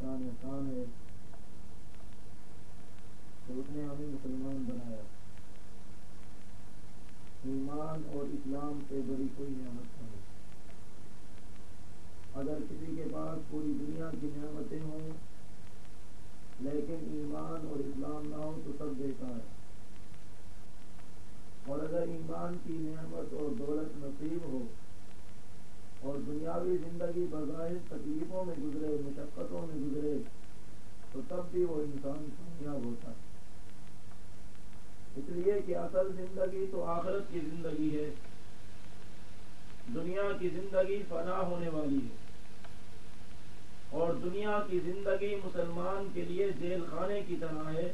شان احسان ہے۔ تو اس نے ہمیں مسلمان بنایا۔ ایمان اور اسلام سے بڑی کوئی نعمت نہیں۔ اگر کسی کے پاس پوری دنیا کی نعمتیں ہوں، لیکن ایمان اور اسلام نہ ہو تو سب بیکار ہے اور اگر ایمان کی نعمت اور دولت نصیب ہو اور دنیاوی زندگی بظاہر تکلیفوں میں گزرے، مشقتوں میں گزرے، تو تب بھی وہ انسان کامیاب ہوتا ہے۔ اس لیے کہ اصل زندگی تو آخرت کی زندگی ہے۔ دنیا کی زندگی فنا ہونے والی ہے۔ اور دنیا کی زندگی مسلمان کے لیے جیل خانے کی طرح ہے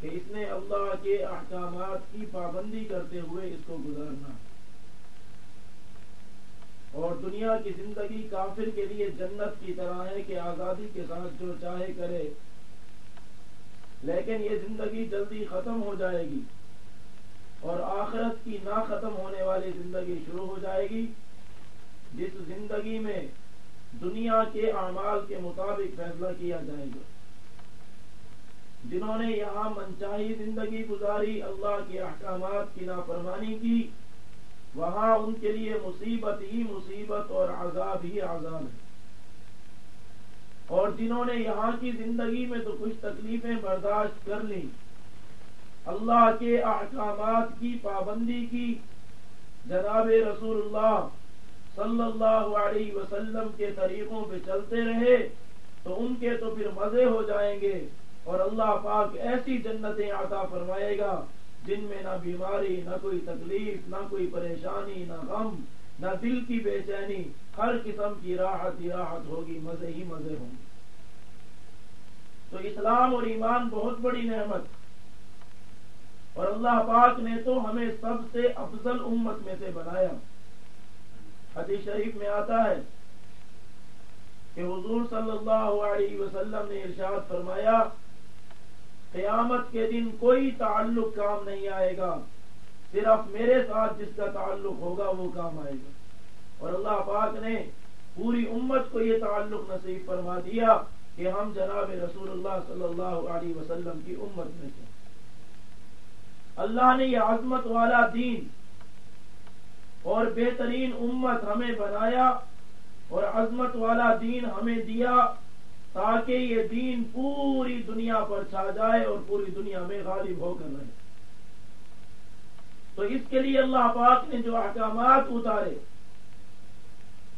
کہ اس نے اللہ کے احکامات کی پابندی کرتے ہوئے اس کو گزارنا۔ اور دنیا کی زندگی کافر کے لیے جنت کی طرح ہے کہ آزادی کے ساتھ جو چاہے کرے۔ لیکن یہ زندگی جلدی ختم ہو جائے گی اور آخرت کی نہ ختم ہونے والی زندگی شروع ہو جائے گی۔ جس زندگی میں دنیا کے اعمال کے مطابق فیصلہ کیا جائے گا۔ جنہوں نے یہاں منچاہی زندگی گزاری، اللہ کے احکامات کی نافرمانی کی وہاں ان کے لیے مصیبت ہی مصیبت اور عذاب ہی عذاب ہے۔ اور جنہوں نے یہاں کی زندگی میں تو کچھ تکلیفیں برداشت کر لی اللہ کے احکامات کی پابندی کی۔ جناب رسول اللہ صلی اللہ علیہ وسلم کے طریقوں پہ چلتے رہے تو ان کے تو پھر مزے ہو جائیں گے اور اللہ پاک ایسی جنتیں عطا فرمائے گا۔ جن میں نہ بیماری، نہ کوئی تکلیف، نہ کوئی پریشانی، نہ غم، نہ دل کی بے چینی، ہر قسم کی راحت ہی راحت ہوگی، مزے ہی مزے ہوں گے۔ تو اسلام اور ایمان بہت بڑی نعمت۔ اور اللہ پاک نے تو ہمیں سب سے افضل امت میں سے بنایا۔ حدیث شریف میں آتا ہے کہ حضور صلی اللہ علیہ وسلم نے ارشاد فرمایا قیامت کے دن کوئی تعلق کام نہیں آئے گا۔ صرف میرے ساتھ جس کا تعلق ہوگا وہ کام آئے گا۔ اور اللہ پاک نے پوری امت کو یہ تعلق نصیب فرما دیا کہ ہم جناب رسول اللہ صلی اللہ علیہ وسلم کی امت میں سے اللہ نے یہ عظمت والا دین اور بہترین امت ہمیں بنایا اور عظمت والا دین ہمیں دیا۔ تاکہ یہ دین پوری دنیا پر چھا جائے اور پوری دنیا میں غالب ہو کر رہے۔ تو اس کے لیے اللہ پاک نے جو احکامات اتارے،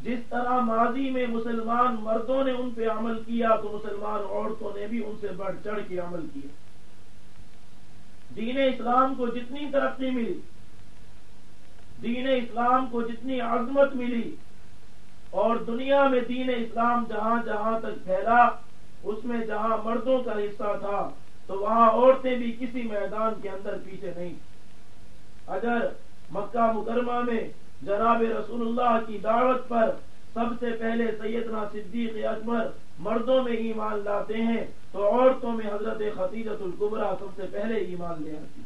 جس طرح ماضی میں مسلمان مردوں نے ان پہ عمل کیا، تو مسلمان عورتوں نے بھی ان سے بڑھ چڑھ کے عمل کیا دین اسلام کو جتنی ترقی ملی، دین اسلام کو جتنی عظمت ملی اور دنیا میں دین اسلام جہاں جہاں تک پھیلا، اس میں جہاں مردوں کا حصہ تھا، تو وہاں عورتیں بھی کسی میدان کے اندر پیچھے نہیں۔ اگر مکہ مکرمہ میں جناب رسول اللہ کی دعوت پر سب سے پہلے سیدنا صدیق اکبر مردوں میں ایمان لاتے ہیں، تو عورتوں میں حضرت خطیجت القبرا سب سے پہلے ایمان لے آتی۔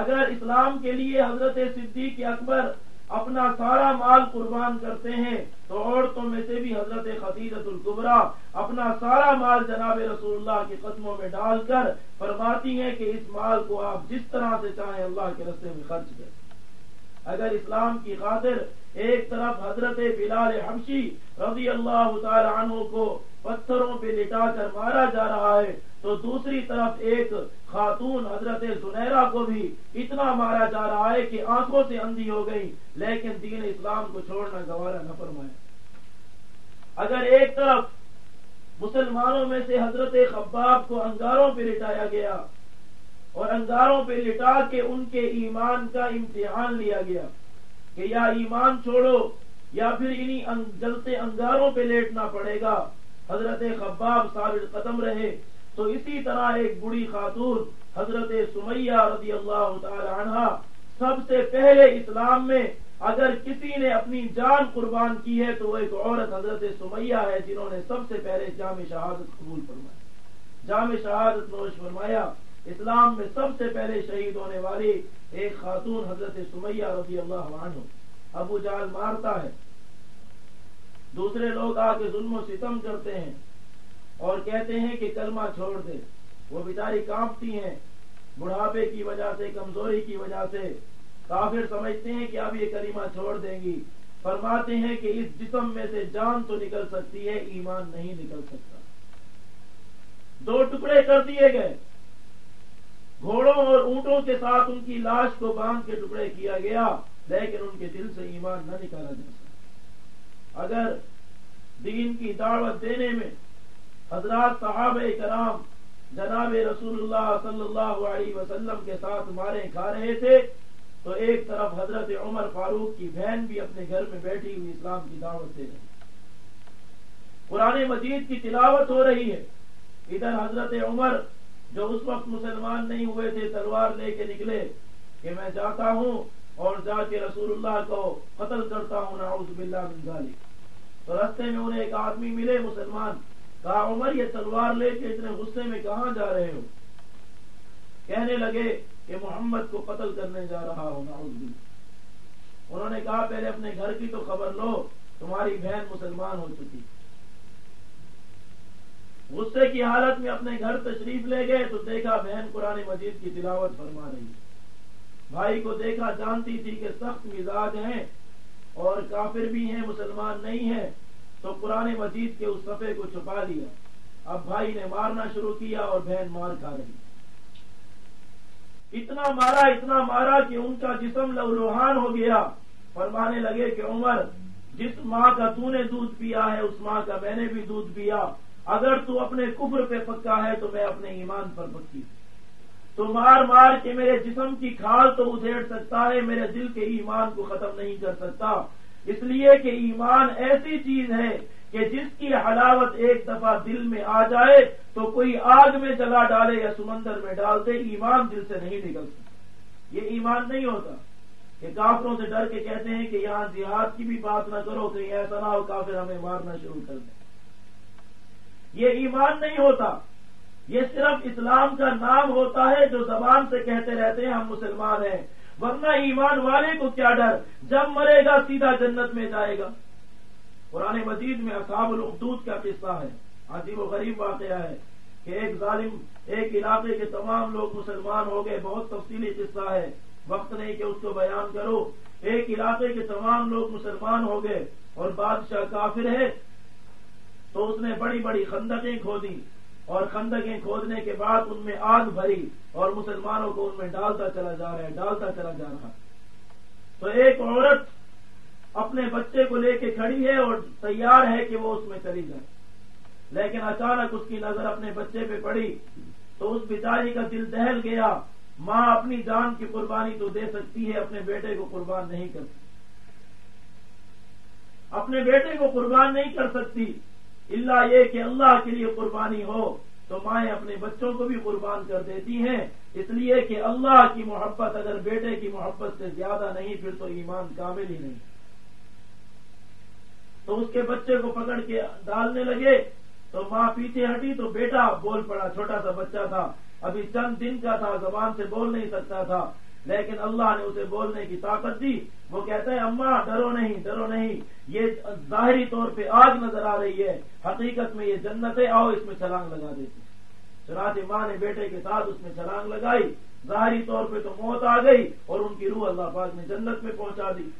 اگر اسلام کے لیے حضرت صدیق اکبر اپنا سارا مال قربان کرتے ہیں، تو عورتوں میں سے بھی حضرت خطیرت القبرا اپنا سارا مال جناب رسول اللہ کے قدموں میں ڈال کر فرماتی ہیں کہ اس مال کو آپ جس طرح سے چاہیں اللہ کے رستے میں خرچ کریں۔ اگر اسلام کی خاطر ایک طرف حضرت بلال حمشی رضی اللہ تعالی عنہ کو پتھروں پہ لٹا کر مارا جا رہا ہے، تو دوسری طرف ایک خاتون حضرت زنیرا کو بھی اتنا مارا جا رہا ہے کہ آنکھوں سے اندھی ہو گئی، لیکن دین اسلام کو چھوڑنا گوارا نہ فرمایا اگر ایک طرف مسلمانوں میں سے حضرت خباب کو انگاروں پہ لٹایا گیا اور انگاروں پہ لٹا کے ان کے ایمان کا امتحان لیا گیا کہ یا ایمان چھوڑو یا پھر انہی جلتے انگاروں پہ لیٹنا پڑے گا۔ حضرت خباب ثابت قدم رہے۔ تو اسی طرح ایک بڑی خاتون، حضرت سمیہ رضی اللہ تعالی عنہ، سب سے پہلے اسلام میں اگر کسی نے اپنی جان قربان کی ہے، تو وہ ایک عورت حضرت سمیہ ہے، جنہوں نے سب سے پہلے جامع شہادت قبول فرمایا جامع شہادت نوش فرمایا۔ اسلام میں سب سے پہلے شہید ہونے والی ایک خاتون حضرت سمیہ رضی اللہ عنہ ابو جال مارتا ہے۔ دوسرے لوگ آ کے ظلم و ستم کرتے ہیں اور کہتے ہیں کہ کلمہ چھوڑ دے۔ وہ بیچاری کانپتی ہیں۔ بڑھاپے کی وجہ سے، کمزوری کی وجہ سے کافر سمجھتے ہیں کہ اب یہ کلمہ چھوڑ دیں گی۔ فرماتے ہیں کہ اس جسم میں سے جان تو نکل سکتی ہے، ایمان نہیں نکل سکتا۔ دو ٹکڑے کر دیے گئے۔ گھوڑوں اور اونٹوں کے ساتھ ان کی لاش کو باندھ کے ٹکڑے کیا گیا، لیکن ان کے دل سے ایمان نہ نکالا جا سکتا اگر دین کی دعوت دینے میں حضرات صحابہ کرام جناب رسول اللہ صلی اللہ علیہ وسلم کے ساتھ مارے کھا رہے تھے، تو ایک طرف حضرت عمر فاروق کی بہن بھی اپنے گھر میں بیٹھی ہوئی اسلام کی دعوت دے رہی قرآن مجید کی تلاوت ہو رہی ہے۔ ادھر حضرت عمر جو اس وقت مسلمان نہیں ہوئے تھے، تلوار لے کے نکلے کہ میں جاتا ہوں اور جا کے رسول اللہ کو قتل کرتا ہوں، نعوذ باللہ من ذالک۔ تو رستے میں انہیں ایک آدمی ملے، مسلمان، کہا، عمر، یہ تلوار لے کے اتنے غصے میں کہاں جا رہے ہو؟ کہنے لگے کہ محمد کو قتل کرنے جا رہا ہوں، نعوذ باللہ۔ انہوں نے کہا، پہلے اپنے گھر کی تو خبر لو، تمہاری بہن مسلمان ہو چکی۔ غصے کی حالت میں اپنے گھر تشریف لے گئے تو دیکھا بہن قرآن مجید کی تلاوت فرما رہی ہے۔ بھائی کو دیکھا جانتی تھی کہ سخت مزاج ہیں اور کافر بھی ہیں، مسلمان نہیں ہیں، تو قرآن مجید کے اس صفحے کو چھپا لیا۔ اب بھائی نے مارنا شروع کیا اور بہن مار کھا رہی۔ اتنا مارا اتنا مارا کہ ان کا جسم لو لوہان ہو گیا۔ فرمانے لگے کہ عمر، جس ماں کا تو نے دودھ پیا ہے، اس ماں کا میں نے بھی دودھ پیا۔ اگر تو اپنے کفر پہ پکا ہے تو میں اپنے ایمان پر پکی تو مار مار کے میرے جسم کی کھال تو ادھیڑ سکتا ہے، میرے دل کے ایمان کو ختم نہیں کر سکتا۔ اس لیے کہ ایمان ایسی چیز ہے کہ جس کی حلاوت ایک دفعہ دل میں آ جائے تو کوئی آگ میں جلا ڈالے یا سمندر میں ڈال دے، ایمان دل سے نہیں نکل سکتا۔ یہ ایمان نہیں ہوتا۔ کہ کافروں سے ڈر کے کہتے ہیں کہ یہاں جہاد کی بھی بات نہ کرو، کہیں ایسا نہ ہو کافر ہمیں مارنا شروع کر دیں یہ ایمان نہیں ہوتا۔ یہ صرف اسلام کا نام ہوتا ہے جو زبان سے کہتے رہتے ہیں ہم مسلمان ہیں۔ ورنہ ایمان والے کو کیا ڈر؟ جب مرے گا سیدھا جنت میں جائے گا۔ قرآن مجید میں اصحاب الخدود کا قصہ ہے۔ عجیب و غریب واقعہ ہے کہ ایک ظالم ایک علاقے کے تمام لوگ مسلمان ہو گئے۔ بہت تفصیلی قصہ ہے۔ وقت نہیں کہ اس کو بیان کرو۔ ایک علاقے کے تمام لوگ مسلمان ہو گئے اور بادشاہ کافر ہے۔ تو اس نے بڑی بڑی خندقیں کھودی اور خندقیں کھودنے کے بعد ان میں آگ بھری اور مسلمانوں کو ان میں ڈالتا چلا جا رہا ہے، ڈالتا چلا جا رہا تو ایک عورت اپنے بچے کو لے کے کھڑی ہے اور تیار ہے کہ وہ اس میں چلی جائے۔ لیکن اچانک اس کی نظر اپنے بچے پہ پڑی تو اس بیچاری کا دل دہل گیا۔ ماں اپنی جان کی قربانی تو دے سکتی ہے، اپنے بیٹے کو قربان نہیں کر سکتی۔ اپنے بیٹے کو قربان نہیں کر سکتی۔ اللہ یہ کہ اللہ کے لیے قربانی ہو، تو مائیں اپنے بچوں کو بھی قربان کر دیتی ہیں۔ اس لیے کہ اللہ کی محبت اگر بیٹے کی محبت سے زیادہ نہیں، پھر تو ایمان کامل ہی نہیں۔ تو اس کے بچے کو پکڑ کے ڈالنے لگے، تو ماں پیچھے ہٹی تو بیٹا بول پڑا، چھوٹا سا بچہ تھا۔ ابھی چند دن کا تھا، زبان سے بول نہیں سکتا تھا۔ لیکن اللہ نے اسے بولنے کی طاقت دی۔ وہ کہتا ہے، اماں، ڈرو نہیں ڈرو نہیں۔ یہ ظاہری طور پہ آگ نظر آ رہی ہے۔ حقیقت میں یہ جنت ہے آؤ، اس میں چھلانگ لگا دیتی۔ چنانچہ ماں نے بیٹے کے ساتھ اس میں چھلانگ لگائی۔ ظاہری طور پہ تو موت آ گئی اور ان کی روح اللہ پاک نے جنت میں پہنچا دی۔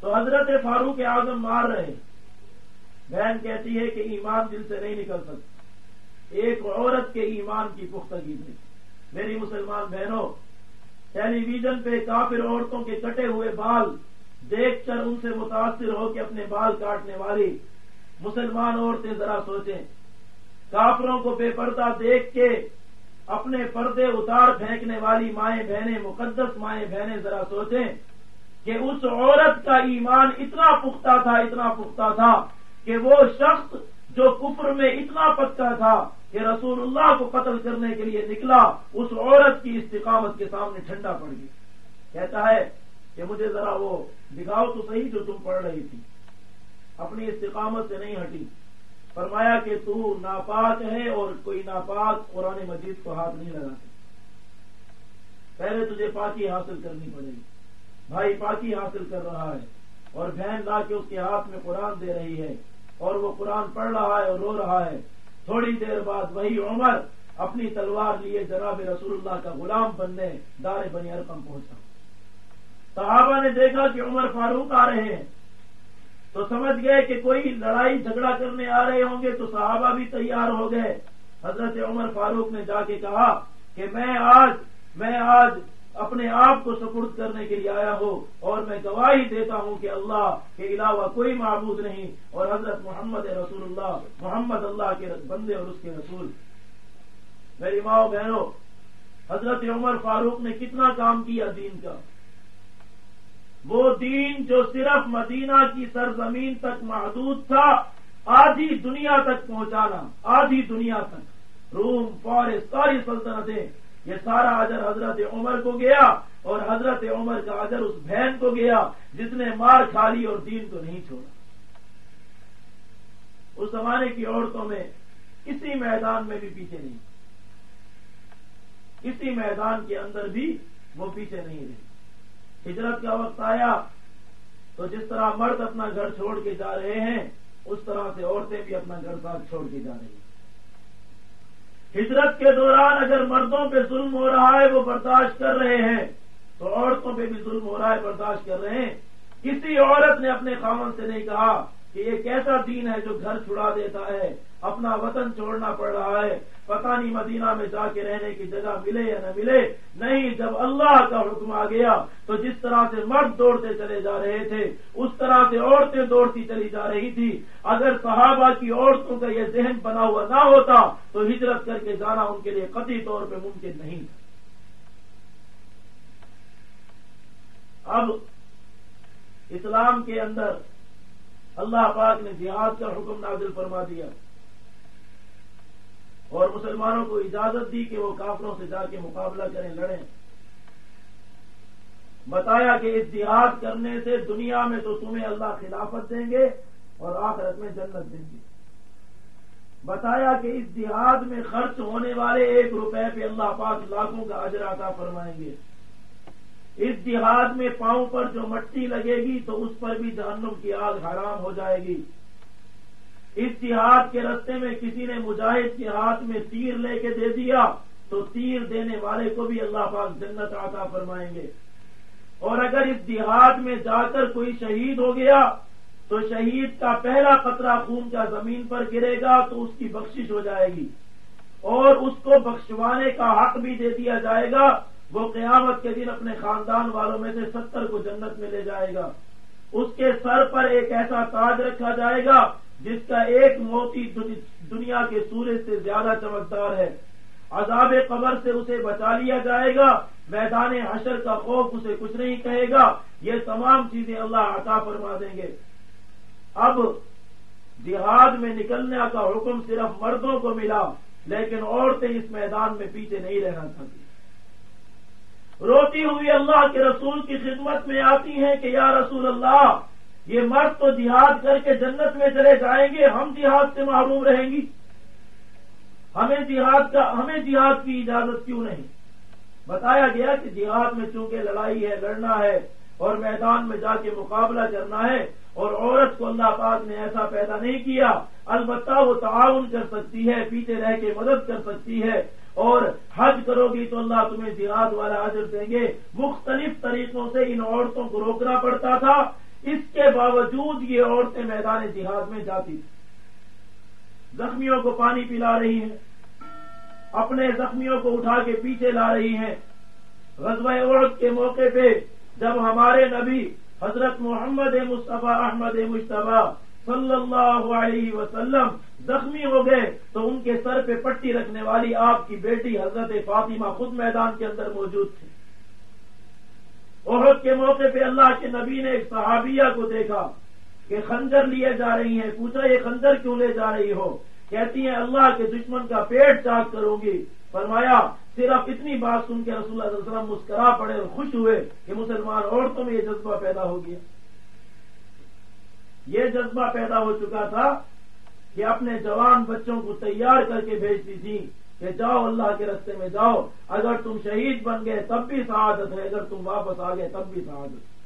تو حضرت فاروق اعظم مار رہے۔ بہن کہتی ہے کہ ایمان دل سے نہیں نکل سکتا۔ ایک عورت کے ایمان کی پختگی میں میری مسلمان بہنوں ٹیلی ویژن پہ کافر عورتوں کے کٹے ہوئے بال دیکھ کر ان سے متاثر ہو کے اپنے بال کاٹنے والی مسلمان عورتیں ذرا سوچیں۔ کافروں کو بے پردہ دیکھ کے اپنے پردے اتار پھینکنے والی مائیں بہنیں، مقدس مائیں بہنیں ذرا سوچیں کہ اس عورت کا ایمان اتنا پختہ تھا، اتنا پختہ تھا کہ وہ شخص جو کفر میں اتنا پکا تھا کہ رسول اللہ کو قتل کرنے کے لیے نکلا، اس عورت کی استقامت کے سامنے ٹھنڈا پڑ گیا۔ کہتا ہے کہ مجھے ذرا وہ دکھاؤ تو صحیح جو تم پڑھ رہی تھی، اپنی استقامت سے نہیں ہٹی۔ فرمایا کہ تو ناپاک ہے اور کوئی ناپاک قرآن مجید کو ہاتھ نہیں لگا سکتا پہلے تجھے پاکی حاصل کرنی پڑے گی۔ بھائی پاکی حاصل کر رہا ہے اور بہن لا کے اس کے ہاتھ میں قرآن دے رہی ہے اور وہ قرآن پڑھ رہا ہے اور رو رہا ہے۔ تھوڑی دیر بعد وہی عمر اپنی تلوار لیے جناب رسول اللہ کا غلام بننے دار بنی ارقم پہنچا۔ صحابہ نے دیکھا کہ عمر فاروق آ رہے ہیں۔ تو سمجھ گئے کہ کوئی لڑائی جھگڑا کرنے آ رہے ہوں گے تو صحابہ بھی تیار ہو گئے۔ حضرت عمر فاروق نے جا کے کہا کہ میں آج میں آج اپنے آپ کو سپرد کرنے کے لیے آیا ہوں اور میں گواہی دیتا ہوں کہ اللہ کے علاوہ کوئی معبود نہیں اور حضرت محمد رسول اللہ، محمد اللہ کے بندے اور اس کے رسول۔ میری ماں بہنوں، حضرت عمر فاروق نے کتنا کام کیا دین کا۔ وہ دین جو صرف مدینہ کی سرزمین تک محدود تھا، آدھی دنیا تک پہنچانا، آدھی دنیا تک۔ روم، فارس، ساری سلطنتیں یہ سارا اجر حضرت عمر کو گیا اور حضرت عمر کا اجر اس بہن کو گیا جس نے مار کھا لی اور دین کو نہیں چھوڑا۔ اس زمانے کی عورتوں میں کسی میدان میں بھی پیچھے نہیں۔ کسی میدان کے اندر بھی وہ پیچھے نہیں رہی ہجرت کا وقت آیا تو جس طرح مرد اپنا گھر چھوڑ کے جا رہے ہیں، اس طرح سے عورتیں بھی اپنا گھر ساتھ چھوڑ کے جا رہی ہیں۔ ہجرت کے دوران اگر مردوں پہ ظلم ہو رہا ہے، وہ برداشت کر رہے ہیں۔ تو عورتوں پہ بھی ظلم ہو رہا ہے، برداشت کر رہے ہیں۔ کسی عورت نے اپنے خامن سے نہیں کہا کہ یہ کیسا دین ہے جو گھر چھڑا دیتا ہے۔ اپنا وطن چھوڑنا پڑ رہا ہے۔ پتہ نہیں مدینہ میں جا کے رہنے کی جگہ ملے یا نہ ملے۔ نہیں، جب اللہ کا حکم آ گیا تو جس طرح سے مرد دوڑتے چلے جا رہے تھے، اس طرح سے عورتیں دوڑتی چلی جا رہی تھی۔ اگر صحابہ کی عورتوں کا یہ ذہن بنا ہوا نہ ہوتا تو ہجرت کر کے جانا ان کے لیے قطعی طور پہ ممکن نہیں۔ تھا اب اسلام کے اندر اللہ پاک نے جہاد کا حکم نازل فرما دیا۔ اور مسلمانوں کو اجازت دی کہ وہ کافروں سے جا کے مقابلہ کریں، لڑیں۔ بتایا کہ اس جہاد کرنے سے دنیا میں تو تمہیں اللہ خلافت دیں گے اور آخرت میں جنت دیں گے۔ بتایا کہ اس جہاد میں خرچ ہونے والے ایک روپے پہ اللہ پاک لاکھوں کا اجر عطا فرمائیں گے۔ اس جہاد میں پاؤں پر جو مٹی لگے گی تو اس پر بھی جہنم کی آگ حرام ہو جائے گی۔ اس جہاد کے رستے میں کسی نے مجاہد کے ہاتھ میں تیر لے کے دے دیا تو تیر دینے والے کو بھی اللہ پاک جنت عطا فرمائیں گے۔ اور اگر اس دیہات میں جا کر کوئی شہید ہو گیا تو شہید کا پہلا قطرہ خون کا زمین پر گرے گا تو اس کی بخشش ہو جائے گی۔ اور اس کو بخشوانے کا حق بھی دے دیا جائے گا۔ وہ قیامت کے دن اپنے خاندان والوں میں سے ستر کو جنت میں لے جائے گا۔ اس کے سر پر ایک ایسا تاج رکھا جائے گا جس کا ایک موتی دنیا کے سورج سے زیادہ چمکدار ہے۔ عذاب قبر سے اسے بچا لیا جائے گا۔ میدان حشر کا خوف اسے کچھ نہیں کہے گا۔ یہ تمام چیزیں اللہ عطا فرما دیں گے۔ اب جہاد میں نکلنے کا حکم صرف مردوں کو ملا، لیکن عورتیں اس میدان میں پیچھے نہیں رہنا چاہتی۔ روتی ہوئی اللہ کے رسول کی خدمت میں آتی ہیں کہ یا رسول اللہ یہ مرد تو جہاد کر کے جنت میں چلے جائیں گے، ہم جہاد سے معروم رہیں گی۔ ہمیں جہاد کا، ہمیں جہاد کی اجازت کیوں نہیں؟ بتایا گیا کہ جہاد میں چونکہ لڑائی ہے، لڑنا ہے اور میدان میں جا کے مقابلہ کرنا ہے اور عورت کو اللہ پاک نے ایسا پیدا نہیں کیا، البتہ وہ تعاون کر سکتی ہے، پیچھے رہ کے مدد کر سکتی ہے اور حج کرو گی تو اللہ تمہیں جہاد والا حجر دیں گے۔ مختلف طریقوں سے ان عورتوں کو روکنا پڑتا تھا۔ اس کے باوجود یہ عورتیں میدان جہاد میں جاتی تھیں زخمیوں کو پانی پلا رہی ہیں۔ اپنے زخمیوں کو اٹھا کے پیچھے لا رہی ہیں۔ غزوہ عورت کے موقع پہ جب ہمارے نبی حضرت محمد مصطفیٰ احمد مشتبہ صلی اللہ علیہ وسلم زخمی ہو گئے تو ان کے سر پہ پٹی رکھنے والی آپ کی بیٹی حضرت فاطمہ خود میدان کے اندر موجود تھی۔ عہد کے موقع پہ اللہ کے نبی نے ایک صحابیہ کو دیکھا کہ خنجر لیے جا رہی ہیں، پوچھا، یہ خنجر کیوں لے جا رہی ہو؟ کہتی ہیں، اللہ کے دشمن کا پیٹ چاک کروں گی۔ فرمایا، صرف اتنی بات سن کے رسول اللہ علیہ وسلم مسکرا پڑے اور خوش ہوئے کہ مسلمان عورتوں میں یہ جذبہ پیدا ہو گیا۔ یہ جذبہ پیدا ہو چکا تھا کہ اپنے جوان بچوں کو تیار کر کے بھیجتی تھی کہ جاؤ اللہ کے رستے میں جاؤ۔ اگر تم شہید بن گئے تب بھی سعادت ہے، اگر تم واپس آ گئے تب بھی سعادت۔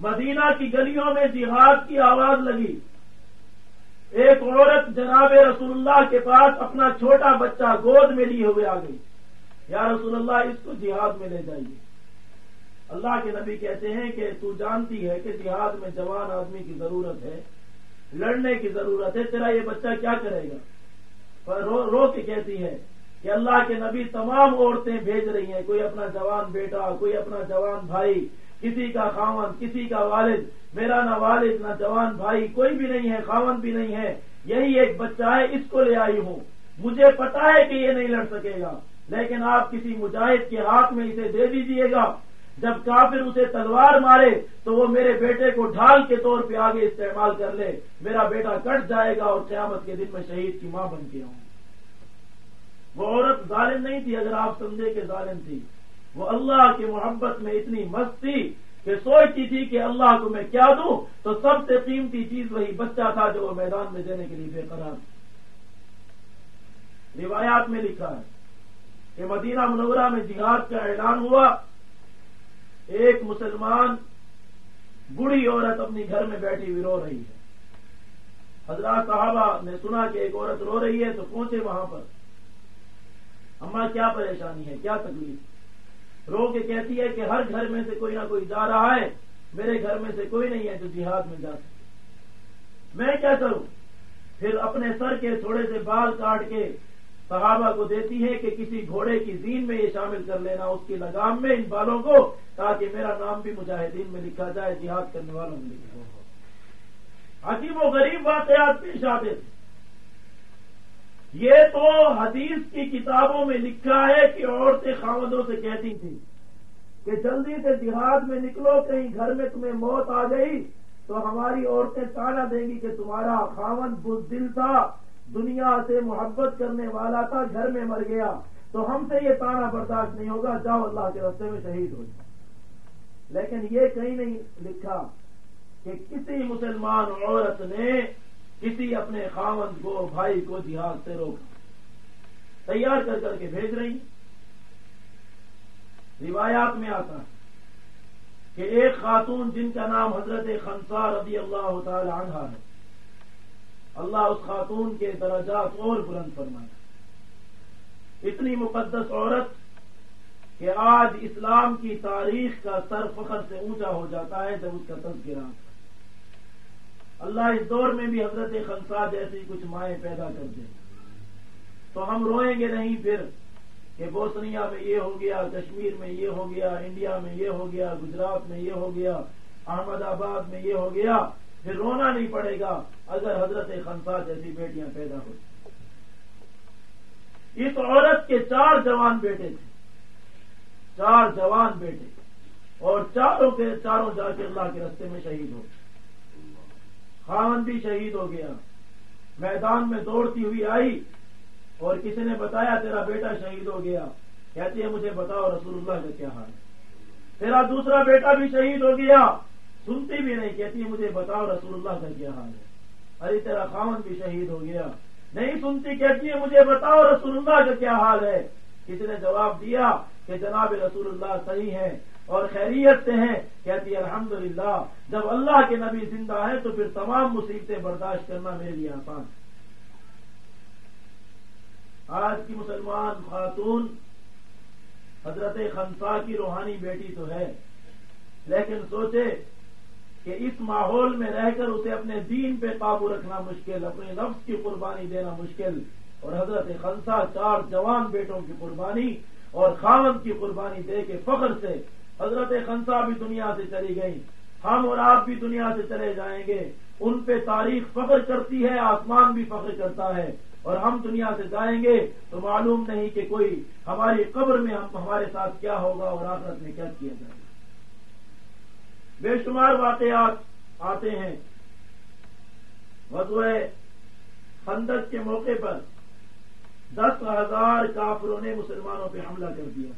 مدینہ کی گلیوں میں جہاد کی آواز لگی۔ ایک عورت جناب رسول اللہ کے پاس اپنا چھوٹا بچہ گود میں لیے ہوئے آ گئی۔ یا رسول اللہ، اس کو جہاد میں لے جائیے۔ اللہ کے نبی کہتے ہیں کہ تو جانتی ہے کہ جہاد میں جوان آدمی کی ضرورت ہے، لڑنے کی ضرورت ہے، تیرا یہ بچہ کیا کرے گا؟ رو رو کے کہتی ہے کہ اللہ کے نبی تمام عورتیں بھیج رہی ہیں، کوئی اپنا جوان بیٹا، کوئی اپنا جوان بھائی، کسی کا خاون کسی کا والد، میرا نہ والد، نہ جوان بھائی، کوئی بھی نہیں ہے خاون بھی نہیں ہے، یہی ایک بچہ ہے، اس کو لے آئی ہوں۔ مجھے پتا ہے کہ یہ نہیں لڑ سکے گا، لیکن آپ کسی مجاہد کے ہاتھ میں اسے دے دیجیے گا۔ جب کافر اسے تلوار مارے تو وہ میرے بیٹے کو ڈھال کے طور پہ آگے استعمال کر لے۔ میرا بیٹا کٹ جائے گا اور قیامت کے دن میں شہید کی ماں بن کے آؤں۔ وہ عورت ظالم نہیں تھی اگر آپ سمجھے کہ ظالم تھی۔ وہ اللہ کی محبت میں اتنی مست تھی کہ سوچتی تھی کہ اللہ کو میں کیا دوں؟ تو سب سے قیمتی چیز وہی بچہ تھا جو وہ میدان میں دینے کے لیے بے قرار روایات میں لکھا ہے کہ مدینہ منورہ میں جہاد کا اعلان ہوا۔ ایک مسلمان بڑھی عورت اپنی گھر میں بیٹھی ہوئی رو رہی ہے۔ حضرات صحابہ نے سنا کہ ایک عورت رو رہی ہے تو پہنچے وہاں پر۔ اما کیا پریشانی ہے؟ کیا تکلیف؟ رو کے کہتی ہے کہ ہر گھر میں سے کوئی نہ کوئی جا رہا ہے، میرے گھر میں سے کوئی نہیں ہے جو جہاد میں جا سکے۔ میں کیا کروں پھر اپنے سر کے تھوڑے سے بال کاٹ کے صحابہ کو دیتی ہے کہ کسی گھوڑے کی زین میں یہ شامل کر لینا، اس کی لگام میں ان بالوں کو تاکہ میرا نام بھی مجاہدین میں لکھا جائے، جہاد کرنے والوں میں لکھا عجیب و غریب واقعات پیش آتے تھے یہ تو حدیث کی کتابوں میں لکھا ہے کہ عورتیں خامدوں سے کہتی تھی کہ جلدی سے جہاد میں نکلو، کہیں گھر میں تمہیں موت آ گئی تو ہماری عورتیں تانا دیں گی کہ تمہارا خاون دل تھا۔ دنیا سے محبت کرنے والا تھا، گھر میں مر گیا۔ تو ہم سے یہ تانا برداشت نہیں ہوگا، جاؤ اللہ کے رستے میں شہید ہو جائے لیکن یہ کہیں نہیں لکھا کہ کسی مسلمان عورت نے کسی اپنے خاون کو، بھائی کو جہاد سے روکا۔ تیار کر کر کے بھیج رہی۔ روایات میں آتا ہے کہ ایک خاتون جن کا نام حضرت خنسار رضی اللہ تعالی عنہ ہے اللہ اس خاتون کے درجات اور بلند فرمایا اتنی مقدس عورت کہ آج اسلام کی تاریخ کا سر فخر سے اونچا ہو جاتا ہے جب اس کا تذکرہ۔ اللہ اس دور میں بھی حضرت خنسا جیسی کچھ مائیں پیدا کر دے تو ہم روئیں گے نہیں پھر کہ بوسنیا میں یہ ہو گیا، کشمیر میں یہ ہو گیا، انڈیا میں یہ ہو گیا، گجرات میں یہ ہو گیا، احمد آباد میں یہ ہو گیا۔ پھر رونا نہیں پڑے گا۔ اگر حضرت خنسا جیسی بیٹیاں پیدا ہو اس عورت کے چار جوان بیٹے تھے۔ چار جوان بیٹے۔ اور چاروں کے چاروں جا کے اللہ کے رستے میں شہید ہو خاون بھی شہید ہو گیا۔ میدان میں دوڑتی ہوئی آئی۔ اور کسی نے بتایا، تیرا بیٹا شہید ہو گیا۔ کہتی ہے، مجھے بتاؤ رسول اللہ کا کیا حال ہے۔ تیرا دوسرا بیٹا بھی شہید ہو گیا۔ سنتی بھی نہیں، کہتی ہے، مجھے بتاؤ رسول اللہ کا کیا حال ہے۔ ارے تیرا خامن بھی شہید ہو گیا۔ نہیں سنتی کہتی ہے، مجھے بتاؤ رسول اللہ کا کیا حال ہے؟ کسی نے جواب دیا کہ جناب رسول اللہ صحیح ہے اور خیریت سے ہیں۔ کہتی ہے، الحمدللہ، جب اللہ کے نبی زندہ ہے تو پھر تمام مصیبتیں برداشت کرنا میرے لیے آسان آج کی مسلمان خاتون حضرت خنسا کی روحانی بیٹی تو ہے، لیکن سوچے کہ اس ماحول میں رہ کر اسے اپنے دین پہ قابو رکھنا مشکل، اپنے نفس کی قربانی دینا مشکل۔ اور حضرت خنسا چار جوان بیٹوں کی قربانی اور خامد کی قربانی دے کے فخر سے حضرت خنسا بھی دنیا سے چلی گئی ہم اور آپ بھی دنیا سے چلے جائیں گے۔ ان پہ تاریخ فخر کرتی ہے، آسمان بھی فخر کرتا ہے۔ اور ہم دنیا سے جائیں گے تو معلوم نہیں کہ کوئی ہماری قبر میں ہم ہمارے ساتھ کیا ہوگا اور آخرت میں کیا کیا جائے۔ گا بے شمار واقعات آتے ہیں۔ وضو خندق کے موقع پر دس ہزار کافروں نے مسلمانوں پہ حملہ کر دیا۔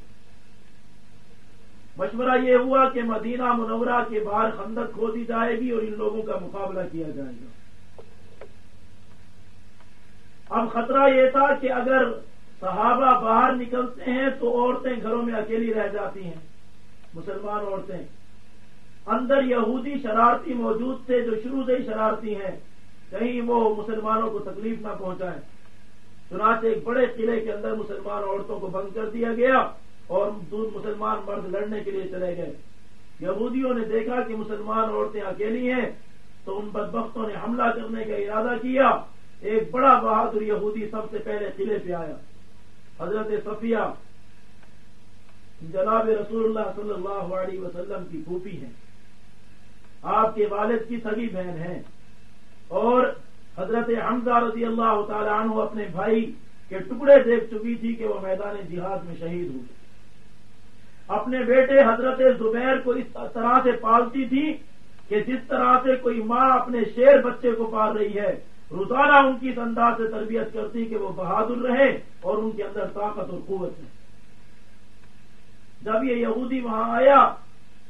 مشورہ یہ ہوا کہ مدینہ منورہ کے باہر خندق کھودی جائے گی اور ان لوگوں کا مقابلہ کیا جائے گا۔ اب خطرہ یہ تھا کہ اگر صحابہ باہر نکلتے ہیں تو عورتیں گھروں میں اکیلی رہ جاتی ہیں۔ مسلمان عورتیں۔ اندر یہودی شرارتی موجود تھے جو شروع سے ہی شرارتی ہیں۔ کہیں وہ مسلمانوں کو تکلیف نہ پہنچائیں۔ چنانچہ ایک بڑے قلعے کے اندر مسلمان عورتوں کو بند کر دیا گیا اور مسلمان مرد لڑنے کے لیے چلے گئے۔ یہودیوں نے دیکھا کہ مسلمان عورتیں اکیلی ہیں، تو ان بدبختوں نے حملہ کرنے کا ارادہ کیا۔ ایک بڑا بہادر یہودی سب سے پہلے قلعے پہ آیا۔ حضرت صفیہ جناب رسول اللہ صلی اللہ علیہ وسلم کی پھوپھی ہیں۔ آپ کے والد کی سگی بہن ہیں۔ اور حضرت حمزہ رضی اللہ تعالیٰ عنہ اپنے بھائی کے ٹکڑے دیکھ چکی تھی کہ وہ میدان جہاد میں شہید ہوئے اپنے بیٹے حضرت زبیر کو اس طرح سے پالتی تھی کہ جس طرح سے کوئی ماں اپنے شیر بچے کو پال رہی ہے، روزانہ ان کی اس انداز سے تربیت کرتی کہ وہ بہادر رہے اور ان کے اندر طاقت اور قوت ہے جب یہ یہودی وہاں آیا،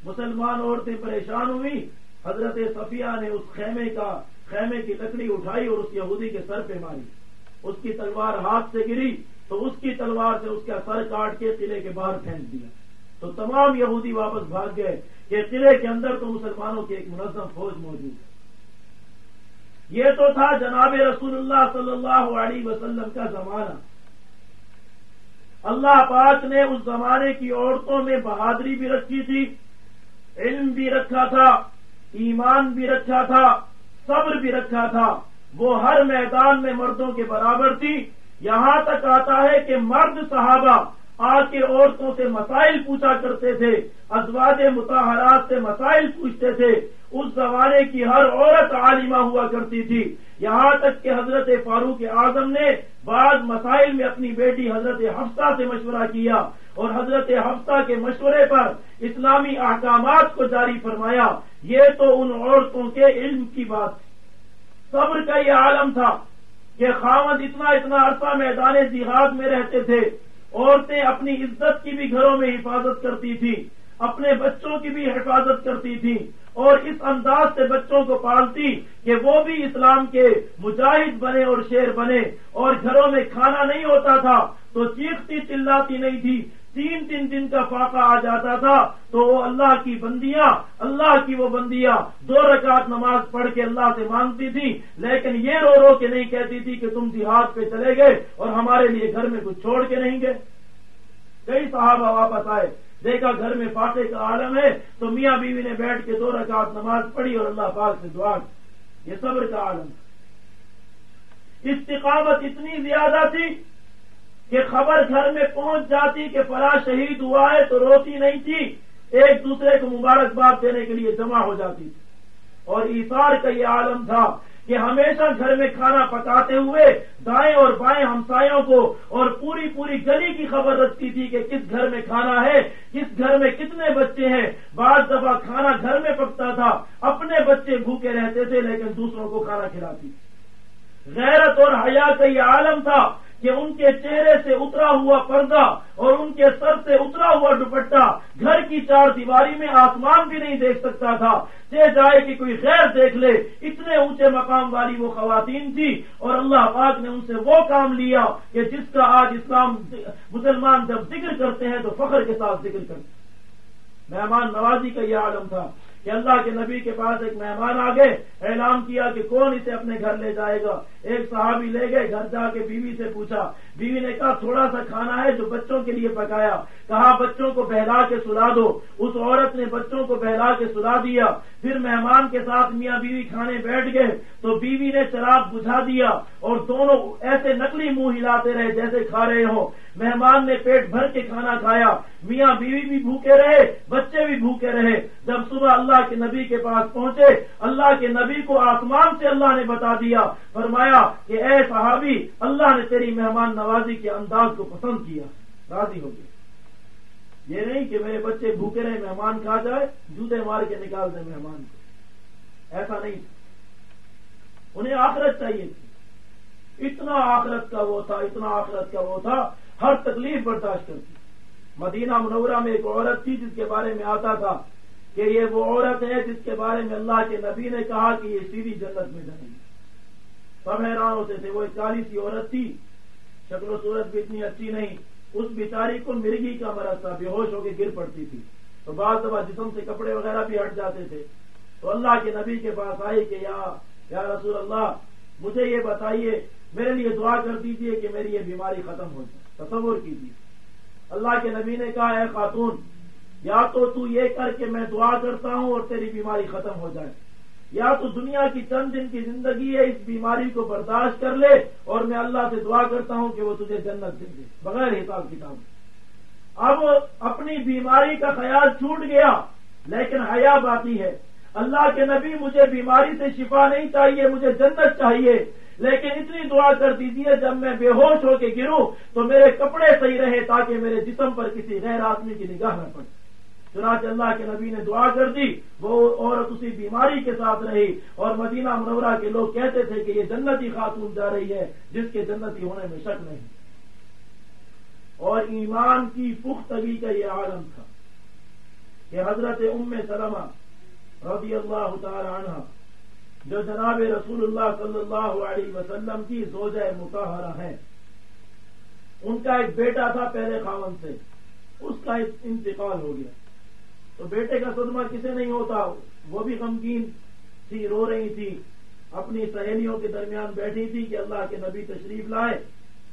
مسلمان عورتیں پریشان ہوئی حضرت صفیہ نے اس خیمے کا خیمے کی لکڑی اٹھائی اور اس یہودی کے سر پہ ماری۔ اس کی تلوار ہاتھ سے گری، تو اس کی تلوار سے اس کا سر کاٹ کے قلعے کے باہر پھینک دیا۔ تو تمام یہودی واپس بھاگ گئے کہ قلعے کے اندر تو مسلمانوں کی ایک منظم فوج موجود ہے۔ یہ تو تھا جناب رسول اللہ صلی اللہ علیہ وسلم کا زمانہ۔ اللہ پاک نے اس زمانے کی عورتوں میں بہادری بھی رکھی تھی، علم بھی رکھا تھا۔ ایمان بھی رکھا تھا، صبر بھی رکھا تھا۔ وہ ہر میدان میں مردوں کے برابر تھی۔ یہاں تک آتا ہے کہ مرد صحابہ آ کے عورتوں سے مسائل پوچھا کرتے تھے، ازواج متحرات سے مسائل پوچھتے تھے۔ اس زمانے کی ہر عورت عالمہ ہوا کرتی تھی۔ یہاں تک کہ حضرت فاروق اعظم نے بعض مسائل میں اپنی بیٹی حضرت حفصہ سے مشورہ کیا اور حضرت حفصہ کے مشورے پر اسلامی احکامات کو جاری فرمایا۔ یہ تو ان عورتوں کے علم کی بات صبر کا یہ عالم تھا کہ خامد اتنا اتنا عرصہ میدان جہاد میں رہتے تھے۔ عورتیں اپنی عزت کی بھی گھروں میں حفاظت کرتی تھی اپنے بچوں کی بھی حفاظت کرتی تھیں اور اس انداز سے بچوں کو پالتی کہ وہ بھی اسلام کے مجاہد بنے اور شیر بنے اور گھروں میں کھانا نہیں ہوتا تھا تو چیختی چلاتی نہیں تھی تین تین دن کا فاقہ آ جاتا تھا تو وہ اللہ کی بندیاں، اللہ کی وہ بندیاں دو رکعت نماز پڑھ کے اللہ سے مانگتی تھی لیکن یہ رو رو کے نہیں کہتی تھی کہ تم جہاد پہ چلے گئے اور ہمارے لیے گھر میں کچھ چھوڑ کے نہیں گئے۔ کئی صحابہ واپس آئے، دیکھا گھر میں فاقے کا عالم ہے، تو میاں بیوی نے بیٹھ کے دو رکعت نماز پڑھی اور اللہ پاک سے دعا یہ صبر کا عالم۔ استقامت اتنی زیادہ تھی کہ خبر گھر میں پہنچ جاتی کہ فلاں شہید ہوا ہے تو روتی نہیں تھی، ایک دوسرے کو مبارکباد دینے کے لیے جمع ہو جاتی تھی۔ اور ایسار کا یہ عالم تھا کہ ہمیشہ گھر میں کھانا پکاتے ہوئے دائیں اور بائیں ہمسایوں کو اور پوری پوری گلی کی خبر رکھتی تھی کہ کس گھر میں کھانا ہے، کس گھر میں کتنے بچے ہیں۔ بعض دفعہ کھانا گھر میں پکتا تھا، اپنے بچے بھوکے رہتے تھے لیکن دوسروں کو کھانا کھلاتی۔ غیرت اور حیا کا یہ عالم تھا کہ ان کے چہرے سے اترا ہوا پردہ اور ان کے سر سے اترا ہوا دوپٹہ گھر کی چار دیواری میں آسمان بھی نہیں دیکھ سکتا تھا۔ دے جائے کہ کوئی غیر دیکھ لے۔ اتنے اونچے مقام والی وہ خواتین تھی اور اللہ پاک نے ان سے وہ کام لیا کہ جس کا آج اسلام مسلمان جب ذکر کرتے ہیں تو فخر کے ساتھ ذکر کرتے ہیں۔ مہمان نوازی کا یہ عالم تھا کہ اللہ کے نبی کے پاس ایک مہمان آ گئے، اعلان کیا کہ کون اسے اپنے گھر لے جائے گا؟ ایک صحابی لے گئے، گھر جا کے بیوی سے پوچھا، بیوی نے کہا، تھوڑا سا کھانا ہے جو بچوں کے لیے پکایا۔ کہا، بچوں کو بہلا کے سلا دو۔ اس عورت نے بچوں کو بہلا کے سلا دیا۔ پھر مہمان کے ساتھ میاں بیوی کھانے بیٹھ گئے۔ تو بیوی نے چراغ بجھا دیا اور دونوں ایسے نقلی منہ ہلاتے رہے جیسے کھا رہے ہو مہمان نے پیٹ بھر کے کھانا کھایا۔ میاں بیوی بھی بھوکے رہے، بچے بھی بھوکے رہے۔ جب صبح اللہ کے نبی کے پاس پہنچے، اللہ کے نبی کو آسمان سے اللہ نے بتا دیا۔ فرمایا کہ اے صحابی، اللہ نے تیری مہمان نوازی کے انداز کو پسند کیا۔ راضی ہو گیا یہ نہیں کہ میرے بچے بھوکے رہے، مہمان کھا جائے، جوتے مار کے نکال دیں مہمان کو۔ ایسا نہیں۔ تھا انہیں آخرت چاہیے تھی۔ اتنا آخرت کا وہ تھا، اتنا آخرت کا وہ تھا، ہر تکلیف برداشت کرتی۔ مدینہ منورہ میں ایک عورت تھی جس کے بارے میں آتا تھا کہ یہ وہ عورت ہے جس کے بارے میں اللہ کے نبی نے کہا کہ یہ سیدھی جنت میں جائے سب حیران ہوتے تھے وہ ایک کالی سی عورت تھی۔ شکل و صورت بھی اتنی اچھی نہیں۔ اس بیچاری کو مرگی کا مرض تھا، بے ہوش ہو کے گر پڑتی تھی۔ تو بعض دفعہ جسم سے کپڑے وغیرہ بھی ہٹ جاتے تھے۔ تو اللہ کے نبی کے پاس آئی کہ یا یا رسول اللہ، مجھے یہ بتائیے، میرے لیے دعا کر دیجیے کہ میری یہ بیماری ختم ہو جائے۔ تصور کیجیے اللہ کے نبی نے کہا ہے خاتون، یا تو تو یہ کر کے میں دعا کرتا ہوں اور تیری بیماری ختم ہو جائے۔ یا تو دنیا کی چند دن کی زندگی ہے، اس بیماری کو برداشت کر لے اور میں اللہ سے دعا کرتا ہوں کہ وہ تجھے جنت دے دے، بغیر حساب کتاب اب اپنی بیماری کا خیال چھوٹ گیا، لیکن حیا باقی ہے۔ اللہ کے نبی مجھے بیماری سے شفا نہیں چاہیے، مجھے جنت چاہیے، لیکن اتنی دعا کر دیجیے جب میں بے ہوش ہو کے گروں تو میرے کپڑے صحیح رہے تاکہ میرے جسم پر کسی غیر آدمی کی نگاہ نہ پڑے۔ چنانچہ اللہ کے نبی نے دعا کر دی، وہ عورت اسی بیماری کے ساتھ رہی اور مدینہ منورہ کے لوگ کہتے تھے کہ یہ جنتی خاتون جا رہی ہے، جس کے جنتی ہونے میں شک نہیں۔ اور ایمان کی پختگی کا یہ عالم تھا کہ حضرت ام سلمہ رضی اللہ تعالی عنہ، جو جناب رسول اللہ صلی اللہ علیہ وسلم کی زوجہ متحرہ ہے ان کا ایک بیٹا تھا پہلے خاون سے، اس کا انتقال ہو گیا۔ تو بیٹے کا صدمہ کسے نہیں ہوتا؟ وہ بھی غمگین تھی، رو رہی تھی۔ اپنی سہیلیوں کے درمیان بیٹھی تھی کہ اللہ کے نبی تشریف لائے